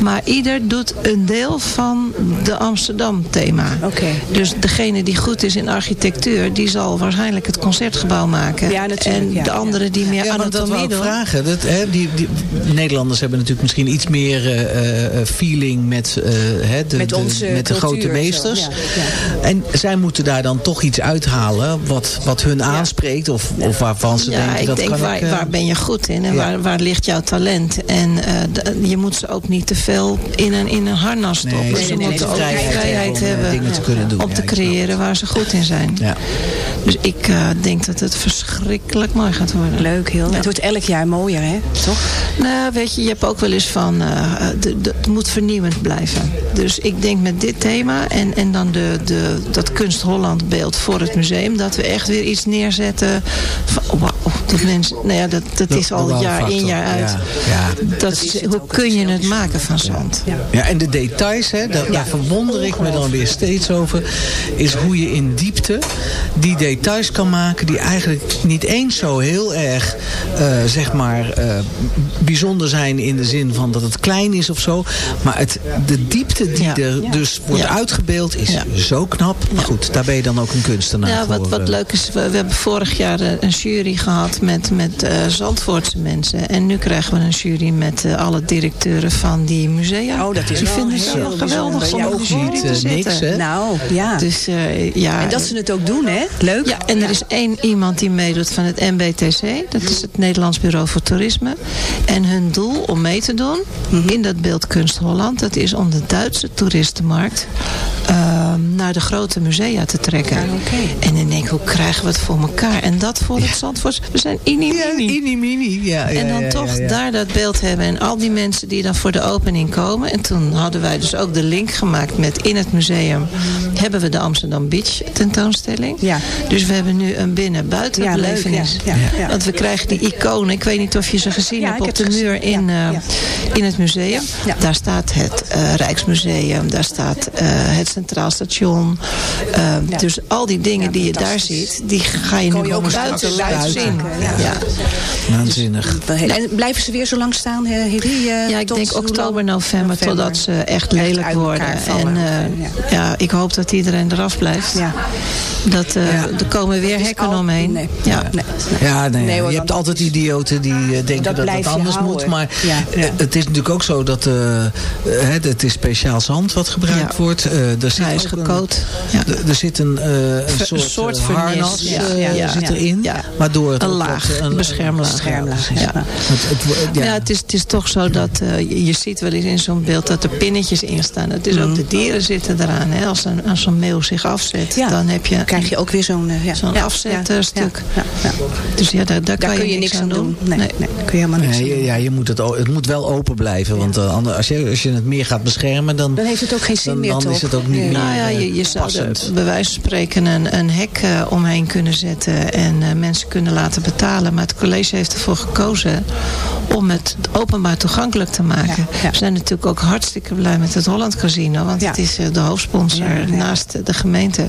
Maar ieder doet een deel van de Amsterdam thema. Oké. Dus degene die goed is in architectuur, die zal waarschijnlijk het concertgebouw maken. Ja, natuurlijk, En de ja. andere die meer Ja, dat anatomie ik doen. vragen. Dat, hè, die, die, Nederlanders hebben natuurlijk misschien iets meer eh, eh, feeling met, eh, hè, de, Met de- onze met de grote meesters. ja, En zij moeten daar dan toch iets uithalen wat, wat hun aanspreekt. Of, of waarvan ze Ja, denken ik dat denk kan waar, ik... eh, waar ben je goed in en ja. waar, waar ligt jouw talent? En eh, je moet ze ook niet te veel in een, in een harnas stoppen. Nee, ze nee, moeten ook vrijheid vrijheid, hebben om, eh, te kunnen doen. om Ja, te ik snap creëren waar ze goed in zijn. Ja. Dus ik eh, denk dat het verschrikkelijk mooi gaat worden. Leuk, heel. Ja. Het wordt elk jaar mooier, hè? Toch? Nou, weet je, je hebt ook wel eens van, eh, het moet vernieuwend blijven. Dus ik denk met dit thema en, en dan de, de, dat Kunst Holland beeld voor het museum, dat we echt weer iets neerzetten van, oh, wauw, dat mensen, nou ja, dat, dat is al jaar in jaar uit. ja. Ja. Dat, is- hoe kun je het maken van zand? Ja, en de details, hè, daar, daar verwonder ik me dan weer steeds over, is hoe je in diepte die details kan maken die eigenlijk niet eens zo heel erg, eh, zeg maar, eh, bijzonder zijn in de zin van dat het klein is of zo. Maar het, de diepte die Ja. er dus wordt Ja. uitgebeeld is Ja. zo knap. Maar goed, daar ben je dan ook een kunstenaar Ja, wat, voor. wat leuk is, we, we hebben vorig jaar eh, een jury gehad met, met eh, Zandvoortse mensen. En nu krijgen we een jury met eh, alle directeuren van die musea. Oh, dat is Die wel vinden heel het zo geweldig om de jury niet, te zitten. niks, hè? Nou, ja. Dus eh, ja. en dat ze het ook doen, hè? Leuk. Ja, en er is één iemand die meedoet van het MBTC. Dat is het Nederlands Bureau voor Toerisme. En hun doel om mee te doen Mhm. in dat beeld Kunst Holland... dat is om de Duitse toeristenmarkt... eh, naar de grote musea te trekken. En dan denk ik, hoe krijgen we het voor elkaar? En dat voor het Zandvoort. We zijn inimini. inimini, ja. en dan ja, toch ja, ja. daar dat beeld hebben. En al die mensen die dan voor de opening komen. En toen hadden wij dus ook de link gemaakt met in het museum hebben we de Amsterdam Beach tentoonstelling. Ja. Dus we hebben nu een binnen-buiten Ja, ja, ja, ja. Want we krijgen die iconen. Ik weet niet of je ze gezien Ja, hebt op de muur in, Ja, eh, ja. in het museum. Ja. Daar staat het eh, Rijksmuseum. Daar staat eh, het Centraal Station. Eh, Ja. Dus al die dingen Ja, die je daar ziet, die ga je nu je ook buiten buiten zien. ja. Ja. Waanzinnig. En blijven ze weer zo lang staan, eh, Hedy? eh, Ja, ik tot denk oktober, november, November. totdat ze echt lelijk worden. En eh, Ja. ja. ik hoop dat iedereen eraf blijft. Ja. Dat, eh, Ja. Er komen weer hekken al- omheen. nee. Ja. Nee. Ja, nee, Nee, hoor, je hebt altijd idioten die eh, denken dat dat, het anders houden. moet. Maar Ja, eh, het is natuurlijk ook zo dat eh, eh, het, het is speciaal zand wat gebruikt Ja. wordt. Eh, er zit Hij is ook Ja. Er zit een, eh, een Ver- soort, een soort eh, vernis. harnas Ja, eh, ja, ja. zit erin. Ja. Waardoor het Een laag, een beschermlaag. Beschermlaag, Ja, ja. Het, het, wo- Ja, ja. het, is, het is toch zo dat je, ziet wel eens in zo'n beeld dat er pinnetjes in staan. Het is Mhm. ook de dieren zitten eraan. Hè. Als, een, als zo'n meeuw zich afzet, Ja. dan heb je, Dan krijg je ook weer zo'n ja. zo'n ja, afzetstuk. Ja, ja, ja. Dus ja, daar, daar, Daar kan kun je, je niks aan doen. Nee, Nee. nee. daar kun je helemaal niks aan Nee, doen. ja, je moet het, het moet wel open blijven. Want eh, ander- als, je, als je het meer gaat beschermen, dan, Dan heeft het ook geen zin dan, meer, dan is het ook niet meer Nou je, je zou er bij wijze van spreken een, een hek eh, omheen kunnen zetten en eh, mensen kunnen laten betalen. Maar het college heeft ervoor gekozen om het openbaar toegankelijk te maken. Ja, ja. We zijn natuurlijk ook hartstikke blij met het Holland Casino, want het is eh, de hoofdsponsor naast de gemeente.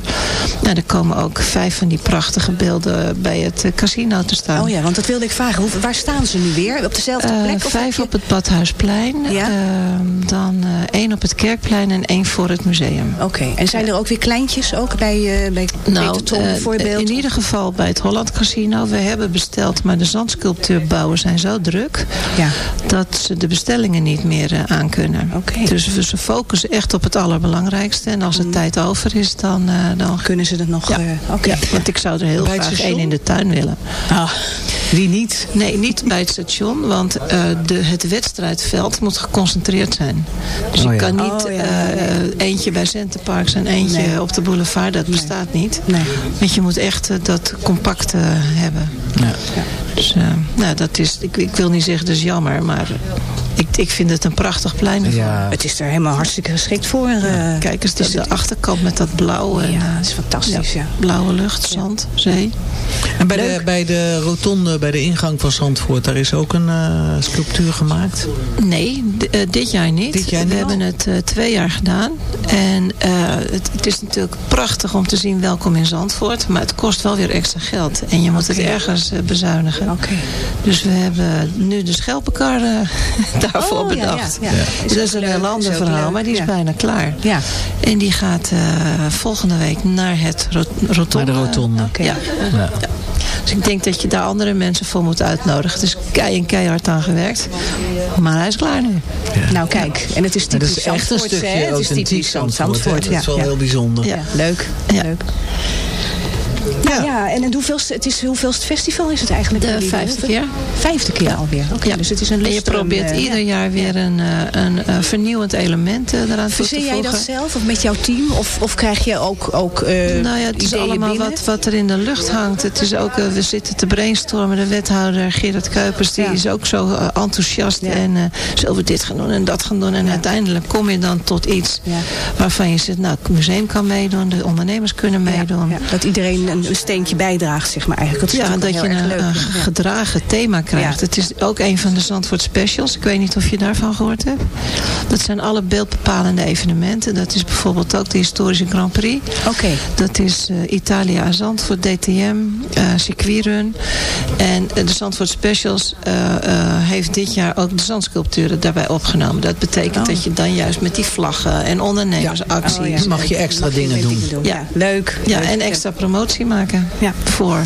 Nou, er komen ook vijf van die prachtige beelden bij het casino te staan. Oh ja, want dat wilde ik vragen. Hoe, waar staan ze nu weer? Op dezelfde plek? Of vijf je- op het Badhuisplein, ehm, dan één op het Kerkplein en één voor het museum. Oké, en zijn er ook weer kleintjes ook bij, eh bij Nou, Peter Tom eh, bijvoorbeeld? in ieder geval bij het Holland Casino. We hebben besteld, maar de zandsculptuurbouwen zijn zo druk... Ja. dat ze de bestellingen niet meer eh, aankunnen. Oké. Dus we ze focussen echt op het allerbelangrijkste. En als de tijd over is, dan... eh, dan Kunnen ze dat nog... ja. eh, Oké. ja, want ik zou er heel Bij het graag één in de tuin willen. Ah, wie niet? Nee, niet bij het station, want eh, de, het wedstrijdveld moet geconcentreerd zijn. Dus Oh je ja. kan niet Oh ja, eh, eentje bij Centerparks en eentje Nee. op de boulevard. Dat bestaat niet. Nee. Want je moet echt eh, dat compact eh, hebben. Ja. Dus eh, nou, dat is, ik, ik wil niet zeggen dat is jammer, maar ik, ik vind het een prachtig plein. Ja. Het is er helemaal hartstikke geschikt voor. eh, Kijk eens, de, de achterkant met dat blauw. En, Ja, eh, het is fantastisch, ja. Blauwe lucht, zand, zee. En bij de, Leuk. bij de rotonde, bij de ingang van Zandvoort, daar is ook een eh, sculptuur gemaakt. Nee, dit jaar niet. Dit jaar We hebben het eh, twee jaar gedaan. En eh, het, het is natuurlijk prachtig om te zien welkom in Zandvoort. Maar het kost wel weer extra geld. En je moet het ergens bezuinigen. Oké. Dus we hebben nu de schelpenkar eh, daarvoor Oh, ja, bedacht. ja, ja. Dus dat is een heel ander verhaal. leuk, Maar die is ja. bijna klaar. Ja. En die gaat eh, volgende week naar het rot rotonde. Naar de rotonde. Oké. Ja. Ja. Ja. Dus ik denk dat je daar andere mensen voor moet uitnodigen. Het is kei en keihard aan gewerkt. Maar hij is klaar nu. Nou kijk, en het is typisch is echt een stukje Het is authentiek typisch Zandvoort. Zandvoort. hè? Dat is wel ja. heel bijzonder. Ja, leuk. Ja. leuk. Ja. ja, en het hoeveelste, het is, hoeveelste festival is het eigenlijk? De vijfde keer. Vijfde keer alweer. Oké, Ja. dus het is een En je lustrum, probeert eh, ieder ja. jaar weer een, eh, een, eh, vernieuwend element eraan toe te Verzin jij voegen. dat zelf of met jouw team? Of, of krijg je ook, ook eh Nou ja, het is allemaal binnen? wat, wat er in de lucht hangt. Het is ook, we zitten te brainstormen. De wethouder Gerard Kuipers, die Ja. is ook zo enthousiast. En zullen we dit gaan doen en dat gaan doen. En uiteindelijk kom je dan tot iets waarvan je zegt, nou, het museum kan meedoen. De ondernemers kunnen meedoen. Dat iedereen een, een steentje bijdraagt, zeg maar eigenlijk. Dat is Ja, dat je een, leuk. Gedragen thema krijgt. Ja. Het is ook een van de Zandvoort Specials. Ik weet niet of je daarvan gehoord hebt. Dat zijn alle beeldbepalende evenementen. Dat is bijvoorbeeld ook de historische Grand Prix. Oké. Dat is eh, Italia Zandvoort, DTM, eh circuitrun. En eh, de Zandvoort Specials eh, eh, heeft dit jaar ook de zandsculpturen daarbij opgenomen. Dat betekent Oh. dat je dan juist met die vlaggen en ondernemersacties... Oh, ja. Dus mag je extra Mag je dingen doen. Ja, Ja. leuk. Ja, Leuk. en extra promotie maken Ja. voor.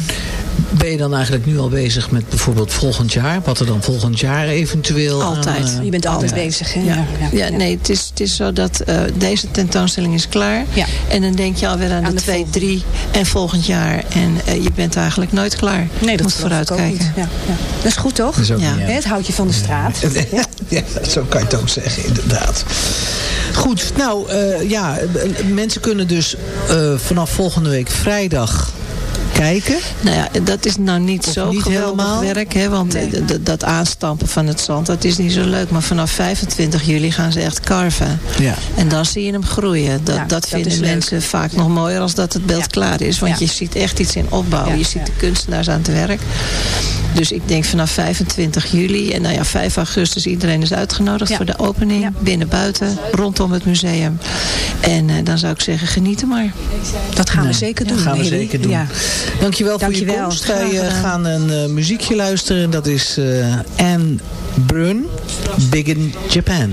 Ben je dan eigenlijk nu al bezig met bijvoorbeeld volgend jaar? Wat er dan volgend jaar eventueel... aan, Altijd. eh, Je bent altijd ja. bezig, hè? Ja, ja, nee, het is, het is zo dat eh, deze tentoonstelling is klaar. Ja. En dan denk je alweer aan, Aan de de 2, volgende. 3 en volgend jaar. En eh, je bent eigenlijk nooit klaar. Nee, je dat moet vooruitkijken. Ja, ja. Dat is goed, toch? Dat is ook Ja. niet. Het houdt je van de straat. *laughs* Ja, zo kan je het ook zeggen, inderdaad. Goed, nou eh, ja, mensen kunnen dus eh, vanaf volgende week vrijdag kijken. Nou ja, dat is nou niet Of zo niet geweldig helemaal? werk. Hè, want Nee. d- dat aanstampen van het zand, dat is niet zo leuk. Maar vanaf 25 juli gaan ze echt carven. Ja. En dan zie je hem groeien. Dat, Ja, dat dat vinden mensen vaak nog mooier als dat het beeld Ja. klaar is. Want Ja. je ziet echt iets in opbouw. Ja, Je ziet ja. de kunstenaars aan het werk. Dus ik denk vanaf 25 juli. En nou ja, 5 augustus iedereen is uitgenodigd Ja. voor de opening. Ja. Binnen, buiten, rondom het museum. En eh, dan zou ik zeggen, genieten maar. Dat gaan we zeker doen. Dat gaan we zeker doen. Ja. Dankjewel, voor je komst. Wij gaan een eh, muziekje luisteren. Dat is eh, Anne Brun, Big in Japan.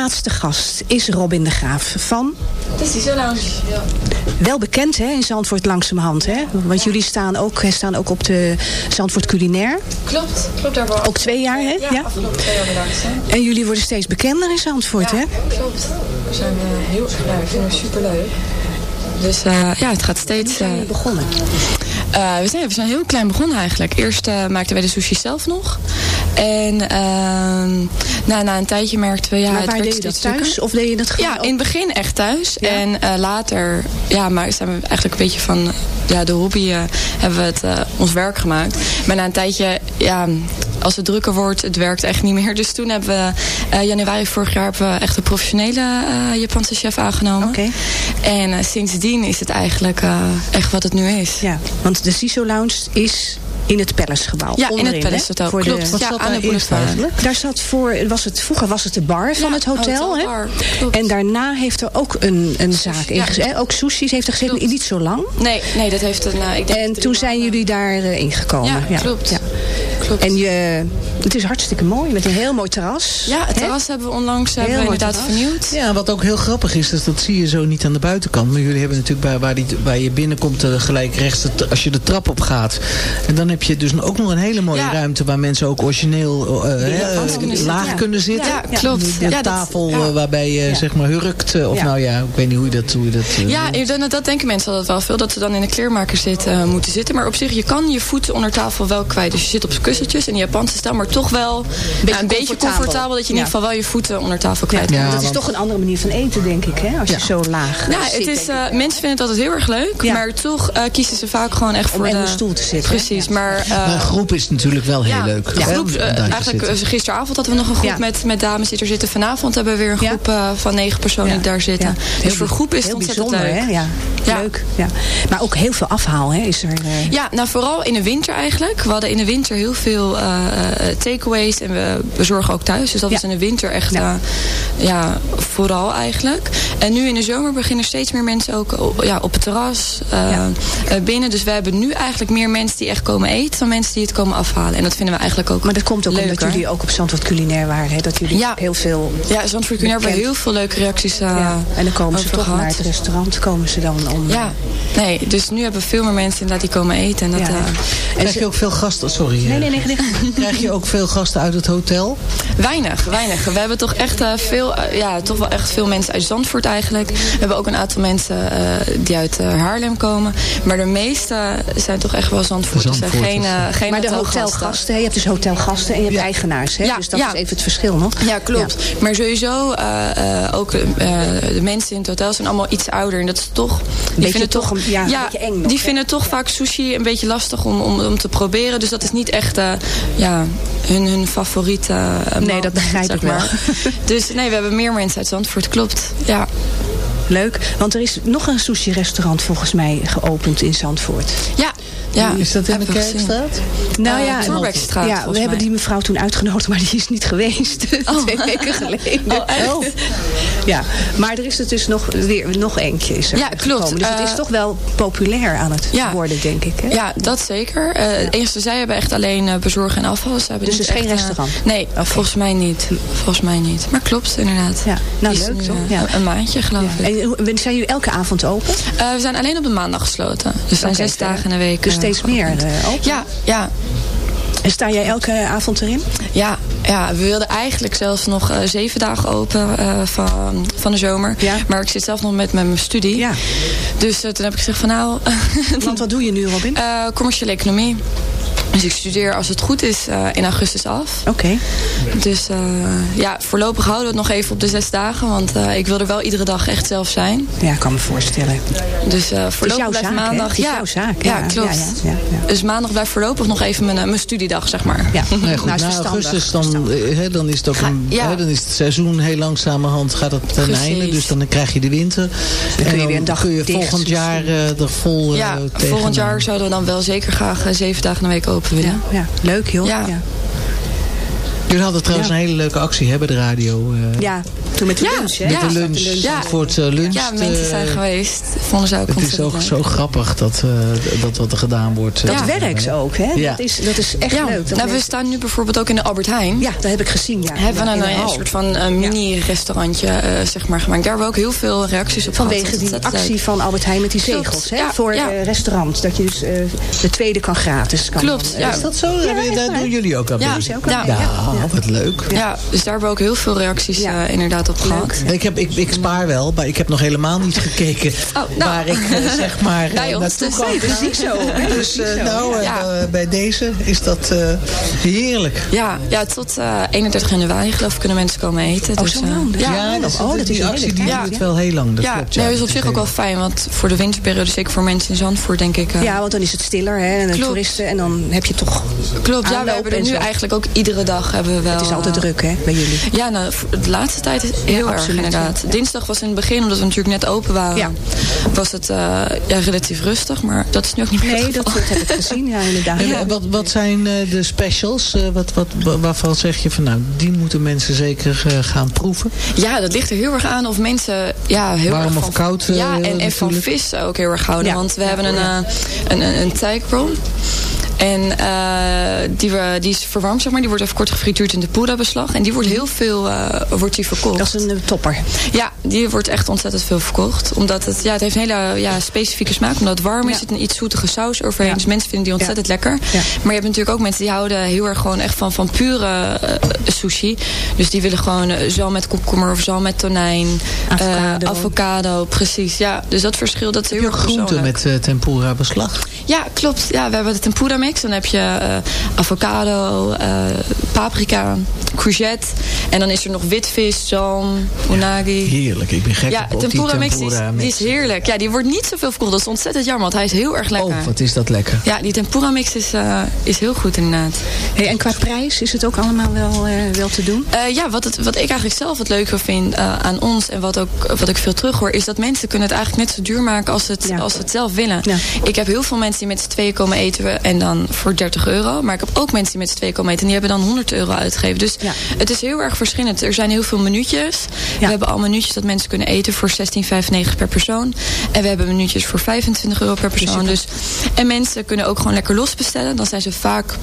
Laatste gast is Robin de Graaf van... Wel bekend hè, in Zandvoort langzamerhand. Hè? Want jullie staan ook, staan ook op de Zandvoort Culinair. Klopt, klopt daarvoor. Ook twee jaar, hè? Ja, afgelopen twee jaar bedankt. En jullie worden steeds bekender in Zandvoort, hè? Klopt. We zijn eh, heel erg blij. Ik vind het superleuk. Dus eh, ja, het gaat steeds... eh, begonnen? Eh, we, zijn, we zijn heel klein begonnen eigenlijk. Eerst eh, maakten wij de sushi zelf nog. En ehm, na, na een tijdje merkten we... Ja, maar het waar werd deed je dat thuis? Of deed je dat gewoon Ja, in het begin echt thuis. Ja? En eh, later, ja, maar zijn we eigenlijk een beetje van ja, de hobby eh, hebben we het eh, ons werk gemaakt. Maar na een tijdje, ja, als het drukker wordt, het werkt echt niet meer. Dus toen hebben we januari vorig jaar hebben we echt een professionele Japanse chef aangenomen. En sindsdien is het eigenlijk echt wat het nu is. Ja, want de CISO Lounge is in het Palacegebouw. Ja, in onderin, het hè? Palace Hotel. Voor Klopt. De, Ja, aan de boulevard. Daar zat voor, was het, vroeger was het de bar van Ja, het hotel. hè? En daarna heeft er ook een, een zaak ingezet. Ook sushis heeft er gezeten, Klopt. niet zo lang. Nee, nee, dat heeft een... eh, ik denk En toen zijn jullie daar eh, ingekomen. Ja, klopt. Klopt. En je, Het is hartstikke mooi, met een heel mooi terras. Ja, het terras hebben we onlangs hebben Heel we inderdaad terras. vernieuwd. Ja, wat ook heel grappig is, is dat zie je zo niet aan de buitenkant. Maar jullie hebben natuurlijk bij, waar, die, waar je binnenkomt eh, gelijk rechts, het- als je de trap op gaat. En dan heb je dus ook nog een hele mooie Ja. ruimte waar mensen ook origineel eh, kunnen zitten, laag ja. kunnen zitten. Ja, klopt. Een Ja, dat- tafel ja. eh, waarbij je Ja. zeg maar hurkt. eh, Of Ja. nou ja, ik weet niet hoe je dat... Hoe je dat eh, Ja, inderdaad, dat denken mensen altijd wel veel. Dat ze dan in de kleermaker zitten, eh, moeten zitten. Maar op zich, je kan je voeten onder tafel wel kwijt. Dus je zit op kussentjes in de Japanse stijl. Maar toch wel een beetje comfortabel. comfortabel. Dat je in ieder geval wel je voeten onder tafel kwijt Ja, kan. dat is toch een andere manier van eten, denk ik, hè? Als je zo laag Ja, zit, het is, eh, mensen vinden het altijd heel erg leuk. Ja. Maar toch eh, kiezen ze vaak gewoon echt voor in de... een stoel te zitten, Precies, ja. maar... eh, Maar een groep is natuurlijk wel heel ja, leuk. Groep, om eh, eigenlijk zitten. eh, gisteravond hadden we nog een groep Ja. met, met dames die er zitten. Vanavond hebben we weer een Ja. groep eh, van negen personen Ja. die daar zitten. Ja. Dus voor groep is het heel ontzettend bijzonder, leuk. Hè? Ja. Leuk. Ja. Maar ook heel veel afhaal, hè? Is er, eh, Ja, nou vooral in de winter eigenlijk. We hadden in de winter heel veel eh, eh, takeaways en we bezorgen ook thuis. Dus dat Ja. was in de winter echt Ja. eh, ja, vooral eigenlijk. En nu in de zomer beginnen steeds meer mensen ook op- ja, op het terras eh, Ja. eh, binnen. Dus we hebben nu eigenlijk meer mensen die echt komen eten dan mensen die het komen afhalen. En dat vinden we eigenlijk ook maar dat komt ook omdat jullie ook op Zandvoort culinair waren. Hè? Dat jullie Ja. heel veel... Ja, Zandvoort Culinair hebben heel veel leuke reacties eh ja. En dan komen ze toch gehad. naar het restaurant. Komen ze dan om... Ja, nee, dus nu hebben veel meer mensen inderdaad die komen eten. En dat, Ja. eh, Krijg je ook veel gasten? Sorry. Nee, nee, nee. nee. Krijg je ook veel gasten uit het hotel? Weinig, weinig. We hebben toch echt eh, veel, eh, ja, toch wel echt veel mensen uit Zandvoort eigenlijk. We hebben ook een aantal mensen eh, die uit eh, Haarlem komen. Maar de meeste zijn toch echt wel Zandvoorters. en Zandvoorters, geen, geen Maar de hotelgasten. je hebt dus hotelgasten en je hebt Ja. eigenaars. Hè? Ja, dus dat ja. is even het verschil nog. Ja, klopt. Maar sowieso, eh, eh, ook eh, de mensen in het hotel zijn allemaal iets ouder. En dat is toch... Die Beetje vinden toch een- ja, een beetje eng nog, die hè? vinden toch vaak sushi een beetje lastig om, om, om te proberen. Dus dat is niet echt ja, hun, hun favoriete eh, Nee, man, dat begrijp zeg ik wel. maar. *laughs* Dus nee, we hebben meer mensen uit Zandvoort, klopt. Ja. Leuk, want er is nog een sushi-restaurant volgens mij geopend in Zandvoort. Ja, ja. Is dat in de. Kerkstraat? Nou Eh, ja, Torbekstraat, ja, we hebben mij. die mevrouw toen uitgenodigd, maar die is niet geweest. *laughs* Twee weken geleden. Oh, echt? Ja, maar er is er dus nog, weer, nog eentje is er Ja, klopt. gekomen. Dus het Eh, is toch wel populair aan het ja. worden, denk ik. Hè? Ja, dat zeker. Eh Het enige, zij hebben echt alleen eh, bezorgen en afval. Ze hebben Dus het is geen echt, eh, restaurant? nee, volgens mij niet. Volgens mij niet. Maar klopt, inderdaad. Ja, nou, leuk nu, toch? eh, Ja. Een, een maandje, geloof ik. Zijn jullie elke avond open? Eh, we zijn alleen op de maandag gesloten. Dus we zijn zes dagen in de week. Dus eh, steeds meer eh, open? Ja, ja, En sta jij elke avond erin? ja, ja, we wilden eigenlijk zelfs nog zeven dagen open van, van de zomer. Ja. Maar ik zit zelf nog met, met mijn studie. Ja. Dus toen heb ik gezegd van nou, *laughs* Want wat doe je nu, Robin? commerciële economie. Dus ik studeer als het goed is eh, in augustus af. Oké. Dus eh, ja, voorlopig houden we het nog even op de zes dagen. Want eh, ik wil er wel iedere dag echt zelf zijn. Ja, ik kan me voorstellen. Dus eh voorlopig blijft zaak, maandag. Ja, jouw zaak. Ja, klopt. Ja, ja, ja, ja. Dus maandag blijft voorlopig nog even mijn, mijn studiedag, zeg maar. Ja, *laughs* goed, nou, is na augustus dan, dan is het ook een, dan is het seizoen heel langzamerhand gaat het ten Precies. einde. Dus dan krijg je de winter. kun en je dan weer een dag kun je volgend jaar eh, er vol eh, Ja, volgend jaar zouden we dan wel zeker graag zeven dagen de week willen. Ja, ja, leuk joh. Ja. Ja, Jullie hadden trouwens Ja. een hele leuke actie hè, bij de radio. eh, Ja, toen met de Ja, lunch. Hè? Met ja. de lunch, Ja. voor het lunch. Ja, mensen zijn eh, geweest. Vonden ze ook Het is ook leuk. zo grappig dat, eh, dat wat er gedaan wordt. Dat eh, werkt ook, hè? Ja. Dat, is, dat is echt Ja, leuk. Dat nou, we mensen- staan nu bijvoorbeeld ook in de Albert Heijn. ja, dat heb ik gezien. Ja. Hebben we een, de een hal. soort van eh, mini-restaurantje eh, zeg maar, gemaakt. Daar hebben we ook heel veel reacties op gehad. Vanwege die actie leuk. van Albert Heijn met die zegels. Hè? ja, voor ja. eh, restaurants. Dat je dus eh, de tweede kan gratis. Kan Klopt, ja. eh, Is dat zo? Daar doen jullie ook aan Ja, ja. wat leuk. Ja, dus daar hebben we ook heel veel reacties eh, inderdaad op gehad. Ik, heb, ik, ik spaar wel, maar ik heb nog helemaal niet gekeken *laughs* Oh, nou. waar ik eh, zeg maar *laughs* eh, Bij ons naartoe dus. kan. Dat is niet zo. *laughs* hè? Dat is Dus niet eh, zo. nou, eh, Ja. eh, bij deze is dat eh, heerlijk. Ja, ja tot eh, 31 januari geloof ik kunnen mensen komen eten. Oh, dus, zo eh, lang. Dus ja, ja, dus oh, dat is die een actie die duurt ja. wel heel lang. Dat ja, klopt, nee, dat is op zich ook wel fijn. Want voor de winterperiode, zeker voor mensen in Zandvoort, denk ik... eh, Ja, want dan is het stiller hè, en de Klopt. toeristen. En dan heb je toch... Klopt, ja, we hebben er en nu eigenlijk ook iedere dag hebben we wel... Het is altijd eh, druk hè, bij jullie. Ja, nou, de laatste tijd heel erg absoluut, inderdaad. ja. Dinsdag was in het begin, omdat we natuurlijk net open waren, Ja. was het eh, ja, relatief rustig. Maar dat is nu ook niet meer Nee, het dat, geval. dat heb ik *laughs* gezien, ja inderdaad. En Ja. wat, wat zijn eh, de specials? eh, wat, wat, wa- waarvan zeg je van nou, die moeten mensen zeker eh, gaan proeven? Ja, dat ligt er heel erg aan of mensen ja, heel Warm erg of van, koud, eh, ja, en, en van vis ook heel erg houden. Ja. Want we hebben een, Ja. eh, een, een, een tijkroll. En eh, die, we, die is verwarmd, zeg maar. Die wordt even kort gefrituurd in de tempura-beslag. En die wordt heel veel eh, wordt die verkocht. Dat is een eh, topper. Ja, die wordt echt ontzettend veel verkocht. Omdat het, ja, het heeft een hele ja, specifieke smaak. Omdat het warm is, zit een iets zoetige saus overheen. Dus mensen vinden die ontzettend lekker. Maar je hebt natuurlijk ook mensen die houden heel erg gewoon echt van, van pure sushi. Dus die willen gewoon zo met komkommer of zo met tonijn. Avocado. avocado, precies. Ja, dus dat verschil dat is heel erg persoonlijk. met tempura beslag. Ja, klopt. Ja, we hebben de tempura mix. Dan heb je eh, avocado, eh, paprika, courgette. En dan is er nog witvis, zalm, unagi. Heerlijk, ik ben gek Ja, op die tempura mix, die is, tempura die is heerlijk. Ja, die wordt niet zoveel verkocht. Dat is ontzettend jammer, want hij is heel erg lekker. Oh, wat is dat lekker. Ja, die tempura mix is, eh, is heel goed inderdaad. Hey, en qua prijs is het ook allemaal wel, eh, wel te doen? Eh, ja, wat, het, wat ik eigenlijk zelf het leuke vind eh, aan ons... en wat, ook, wat ik veel terughoor... is dat mensen kunnen het eigenlijk net zo duur maken als ze het, als ze het zelf willen. Ik heb heel veel mensen die met z'n tweeën komen eten... en dan voor 30 euro. Maar ik heb ook mensen die met z'n tweeën komen eten... en die hebben dan 100 euro uitgegeven. Dus het is heel erg verschillend. Er zijn heel veel minuutjes. We hebben al minuutjes dat mensen kunnen eten... voor 16,95 per persoon. En we hebben minuutjes voor 25 euro per persoon. Dus, en mensen kunnen ook gewoon lekker los bestellen. Dan zijn ze vaak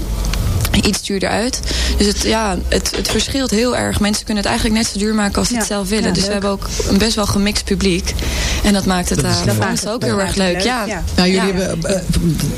iets duurder uit. Dus het, ja, het, het verschilt heel erg. Mensen kunnen het eigenlijk net zo duur maken als ze het zelf willen. ja, dus we hebben ook een best wel gemixt publiek. En dat maakt het, Dat eh, voor Dat ons maakt ook het heel erg leuk. Ja. Nou, jullie Ja. hebben, eh,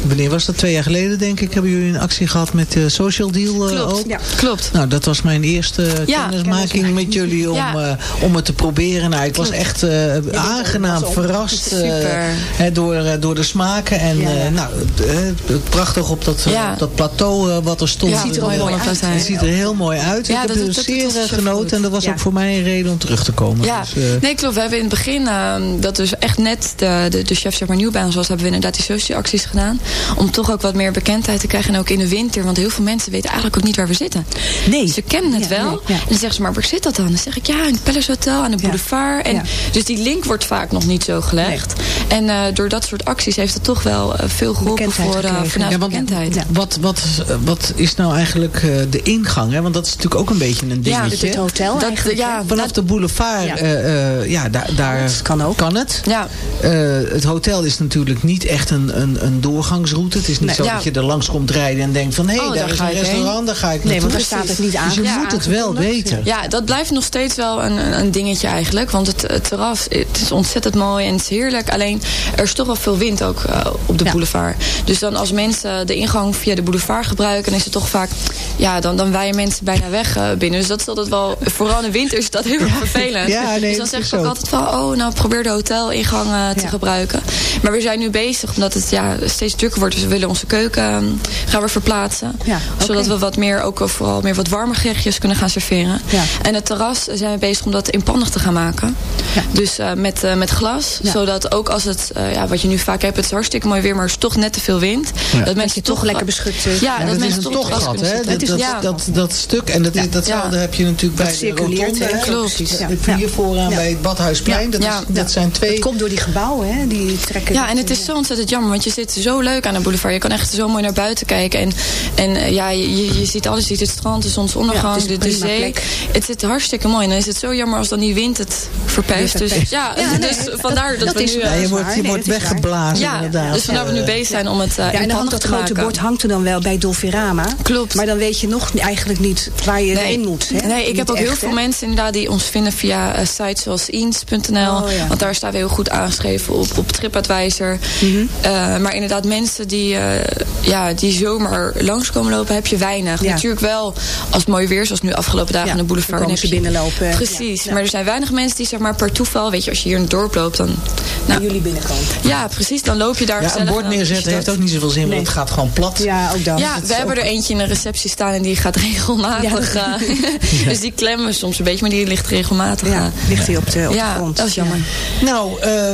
wanneer was dat? Twee jaar geleden, denk ik, hebben jullie een actie gehad met de Social Deal eh, Klopt, ook? ja. Klopt. Nou, dat was mijn eerste Ja, kennismaking met jullie om, Ja. eh, om het te proberen. Nou, ik was echt eh, aangenaam verrast eh, Super. door, eh, door de smaken. En Ja. eh, nou, eh, het prachtig op dat, eh, Ja. op dat plateau eh, wat er stond. Ja, het ziet er ook mooi uit. Het ziet er heel mooi uit. Ik heb er zeer eh, genoten. En dat was ook voor mij een reden om terug te komen. Ja, Dus, eh, nee klopt. We hebben in het begin, ehm, dat dus echt net de, de, de chef zeg maar nieuw bij ons was, hebben we inderdaad die acties gedaan. Om toch ook wat meer bekendheid te krijgen. En ook in de winter, want heel veel mensen weten eigenlijk ook niet waar we zitten. Nee. Ze kennen het Ja, wel. nee, ja. En dan zeggen ze, maar waar zit dat dan? Dan zeg ik, ja, in het Palace Hotel, aan de boulevard. En Ja. Dus die link wordt vaak nog niet zo gelegd. En eh, door dat soort acties heeft het toch wel eh, veel geholpen Bekendheid voor, Ja, want- bekendheid. Wat, wat, wat is nou eigenlijk eh, de ingang? Hè? Want dat is natuurlijk ook een beetje een Ja, dingetje. het hotel Dat- eigenlijk, ja, vanaf Dat- de boulevard, Ja. ja, ja, daar, daar kan, ook. kan het. Ja. Eh, het hotel is natuurlijk niet echt een, een, een doorgangsroute. Het is niet Nee. zo Ja. dat je er langs komt rijden en denkt van... hé, Oh, daar daar is een heen. restaurant, daar ga ik Nee, want daar staat het niet aan. Dus je Ja, moet het wel weten. Ja, dat blijft nog steeds wel een, een dingetje eigenlijk. Want het, het terras het is ontzettend mooi en het is heerlijk. Alleen er is toch wel veel wind ook eh, op de boulevard. Dus dan als mensen de ingang via de boulevard gebruiken... dan is het toch vaak... Ja, dan, dan waaien mensen bijna weg eh, binnen. Dus dat is altijd wel... Vooral in de winter is dat heel erg vervelend. Ja, nee, dus dan zeg ik ook altijd van... Oh, nou probeer de hotelingang eh, te gebruiken. Maar we zijn nu bezig omdat het ja, steeds drukker wordt. Dus we willen onze keuken eh, gaan we verplaatsen. Zodat we wat meer, ook vooral meer wat warme gerechtjes kunnen gaan serveren. En het terras zijn we bezig om dat inpandig te gaan maken. Dus eh, met, eh, met glas. Zodat ook als het, eh, ja, wat je nu vaak hebt, het is hartstikke mooi weer, maar er is toch net te veel wind. Ja. Dat mensen toch lekker beschut. Ja, Ja, dat dat is mensen een toch het gras kunnen. Dat, dat, ja. dat, dat stuk. En dat, is, datzelfde heb je natuurlijk bij Dat de rotonde. Klopt. Precies. Ja. Hier vooraan Ja. bij het Badhuisplein. Dat, Ja. is, dat zijn twee... Het komt door die gebouwen, hè? Die trekken. Ja, en het is zo ontzettend jammer, want je zit zo leuk aan de boulevard. Je kan echt zo mooi naar buiten kijken. En, en eh, ja, je, je- ziet alles. Je ziet het strand, de zonsondergang, Ja, het is de, zee. plek. Het zit hartstikke mooi. En dan is het zo jammer als dan die wind het verpest. Dus, ja, Ja, nee, *laughs* dus vandaar dat, dat we is nu... eh, Ja, je wordt, je Nee, weggeblazen ja, inderdaad. dus vandaar dat we nu Eh, bezig zijn om het uh, Ja, en dan hangt inpandig dat te grote maken. bord hangt er dan wel bij Dolfirama. Klopt. Maar dan weet je nog eigenlijk niet waar je Nee. heen moet. Hè? Nee, ik heb ook heel veel mensen inderdaad die ons vinden via eh, sites zoals eens.nl. Oh. Want daar staan we heel goed aangeschreven op, op TripAdvisor. Mhm. Eh, maar inderdaad, mensen die, eh, ja, die zomaar langskomen lopen, heb je weinig. Ja. Natuurlijk wel als het mooi weer is, zoals nu afgelopen dagen Ja, aan de boulevard. dan heb je- binnenlopen. Precies, Ja. maar er zijn weinig mensen die zeg maar per toeval, weet je, als je hier in het dorp loopt, dan... Nou, jullie binnenkomen. Ja, precies, dan loop je daar Ja, een bord en dan neerzetten heeft dat- ook niet zoveel zin, want het gaat gewoon plat. Ja, ook dat. ja, we hebben er eentje in de receptie staan en die gaat *laughs* regelmatig. Ja, dat- eh, *laughs* dus die klemmen we soms een beetje, maar die ligt regelmatig. Ja, ligt hij op de, op ja, de grond. dat is jammer. Nou, eh,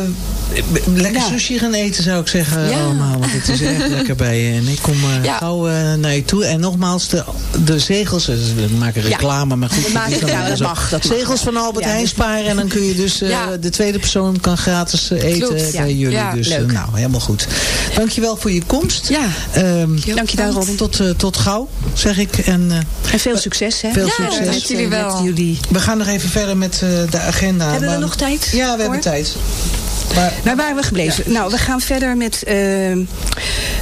lekker Ja. sushi gaan eten zou ik zeggen Ja. allemaal. Want het is erg *laughs* lekker bij je. En ik kom eh, Ja. gauw eh, naar je toe. En nogmaals, de, de zegels. dus we maken reclame, maar goed. Maken- dat mag, dat zegels van Albert Heijn dus- sparen. En dan kun je dus, de tweede persoon kan gratis eten Klopt, bij jullie. Dus nou, helemaal goed. Dankjewel voor je komst. Ja. Ehm, Dank je wel, Robin. tot, tot gauw, zeg ik. En En veel succes, hè? Veel Ja, succes. dank jullie wel. Met jullie. we gaan nog even verder met de agenda. Hebben we nog tijd? Ja, we voor? hebben tijd. Peace. Maar, Waar waren we gebleven? Nou, we gaan verder met eh,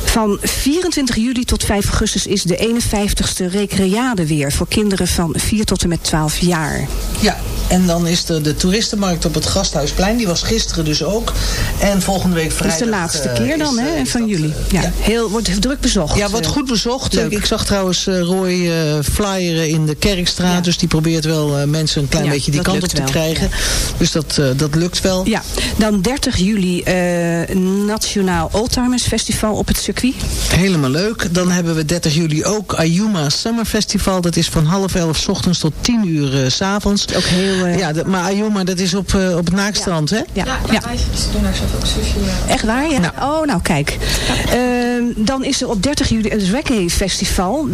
Van 24 juli tot 5 augustus is de 51ste recreade weer voor kinderen van 4 tot en met 12 jaar. Ja, en dan is er de toeristenmarkt op het Gasthuisplein. Die was gisteren dus ook. En volgende week Dat vrijdag... is de laatste eh, keer dan, hè? eh, van dat, juli. eh, Ja, Heel, wordt druk bezocht. Ja, Eh, goed bezocht. leuk. Ik zag trouwens Roy flyeren in de Kerkstraat. Dus die probeert wel mensen een klein beetje die dat kant op te wel, krijgen. Dus dat, dat lukt wel. Ja, dan 30 juli eh, Nationaal Oldtimers Festival op het circuit. Helemaal leuk. Dan hebben we 30 juli ook Ayuma Summer Festival. Dat is van half elf 's ochtends tot 10 uur eh, s s'avonds. Ook heel... eh, Ja, maar Ayuma, dat is op, eh, op het Naakstrand, hè? ja, ja. wij doen daar zelf ook sushi. Echt waar? Ja. Oh, nou kijk. Ehm, dan is er op 30 juli het Reggae Festival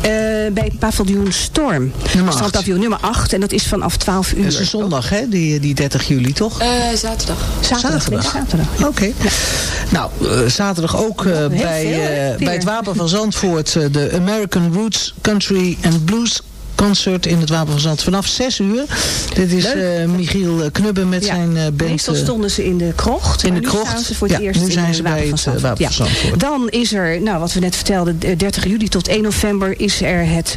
eh, bij Paviljoen Storm. Nummer acht. Strandpaviljoen nummer 8 en dat is vanaf 12 uur. Dat is een zondag, hè? Die, die 30 juli, toch? Eh, zaterdag. Zaterdag. nee, zaterdag. Oké. Nou, eh, zaterdag ook eh, bij, eh, bij het. Wapen van Zandvoort eh, de American Roots Country and Blues concert in het Wapen van Zand vanaf 6 uur. Dit is eh, Michiel Knubben met Ja. zijn eh, band. Meestal eh, stonden ze in de krocht. in de krocht. ze voor Ja, het eerst nu in zijn de ze Wapen bij het, eh. Wapen van Zandvoort. Dan is er, nou wat we net vertelden, eh, 30 juli tot 1 november is er het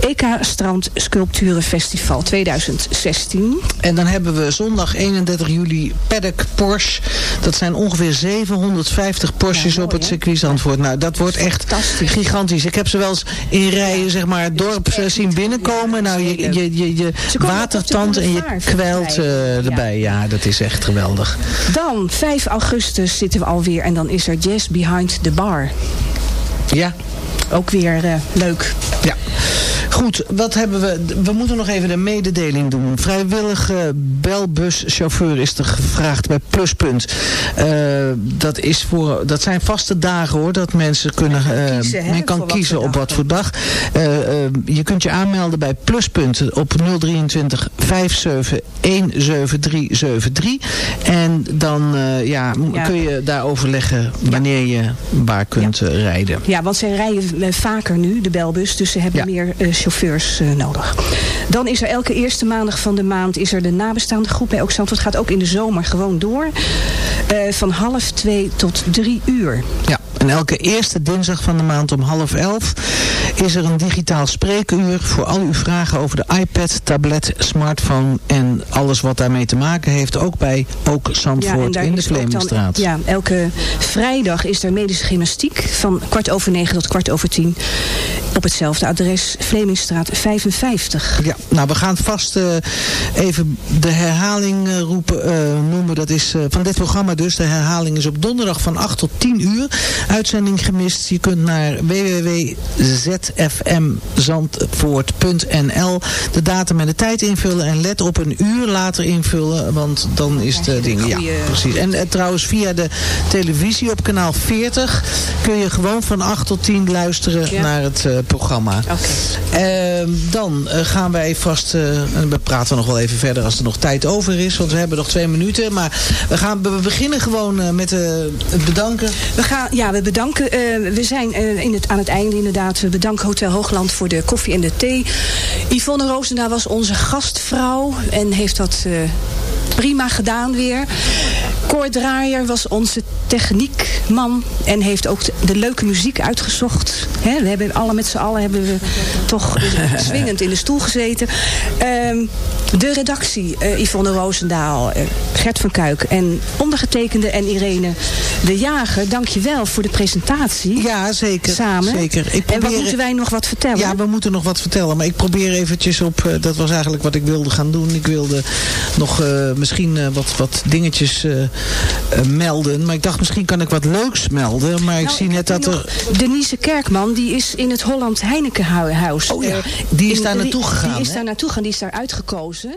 EK Strand Sculpturen Festival 2016. En dan hebben we zondag 31 juli Paddock Porsche. Dat zijn ongeveer 750 Porsches Ja, mooi, op het circuit Zandvoort. Nou, dat wordt echt gigantisch. Ik heb ze wel eens in rijen, zeg maar, het dorp eh, zien binnenkomen. Nou, je, je, je, je komen watertand en je kwelt eh, erbij. Ja, dat is echt geweldig. Dan 5 augustus zitten we alweer en dan is er Jazz Behind the Bar. Ja, Ook weer eh, leuk. Ja. Goed, wat hebben we? We moeten nog even de mededeling doen. Vrijwillige belbuschauffeur is er gevraagd bij Pluspunt. Eh, dat, is voor, dat zijn vaste dagen hoor, dat mensen kunnen... eh, kiezen, men kan kiezen op wat voor dag. Je kunt je aanmelden bij Pluspunt op 023 57 17373. En dan ja, Ja. kun je daar overleggen wanneer je waar kunt rijden. Ja, want zij rijden vaker nu, de belbus. Dus ze hebben Ja. meer eh, chauffeurs eh, nodig. Dan is er elke eerste maandag van de maand is er de nabestaande groep bij Ook Zandvoort. gaat ook in de zomer gewoon door. Eh, van half twee tot drie uur. Ja, en elke eerste dinsdag van de maand om half elf is er een digitaal spreekuur voor al uw vragen over de iPad, tablet, smartphone en alles wat daarmee te maken heeft. Ook bij Ook Zandvoort in de Vlemingstraat. Ja, elke vrijdag is er medische gymnastiek van kwart over negen tot kwart over tien. Op hetzelfde adres, Vlemingstraat 55. Ja, nou we gaan vast eh, even de herhaling eh, roepen, eh, noemen. Dat is van dit programma dus. De herhaling is op donderdag van 8 tot 10 uur. Uitzending gemist. Je kunt naar www.zfmzandvoort.nl de datum en de tijd invullen. En let op een uur later invullen. Want dan is de ding... Ja, precies. En eh, trouwens via de televisie op kanaal 40 kun je gewoon van 8 tot 10 luisteren Ja. naar het eh, programma. Oké. Ehm, dan eh, gaan wij vast, we praten nog wel even verder als er nog tijd over is, want we hebben nog twee minuten. Maar we, gaan, we beginnen gewoon met het bedanken. We gaan, ja, we bedanken. eh, we zijn eh, in het, aan het einde inderdaad. We bedanken Hotel Hoogland voor de koffie en de thee. Yvonne Roosendaal was onze gastvrouw en heeft dat eh, prima gedaan weer. Cor Draaier was onze techniekman en heeft ook de, leuke muziek uitgezocht. We hebben alle met z'n allen hebben we toch *laughs* zwingend in de stoel gezeten. Ehm, de redactie, eh, Yvonne Roosendaal, eh, Gert van Kuik en ondergetekende en Irene de Jager. Dank je wel voor de presentatie. Ja, zeker. Samen. zeker. Ik En wat probeer- moeten wij nog wat vertellen? Ja, we moeten nog wat vertellen. Maar ik probeer eventjes op... eh, dat was eigenlijk wat ik wilde gaan doen. Ik wilde nog misschien eh, wat, wat dingetjes eh, eh, melden. Maar ik dacht misschien kan ik wat leuks melden. Maar ik Nou, zie net dat er... Denise Kerkman, die is in het Holland Heinekenhuis. Oh ja, die is in- daar naartoe gegaan, Die is hè? daar naartoe gegaan, die is daar uitgekozen.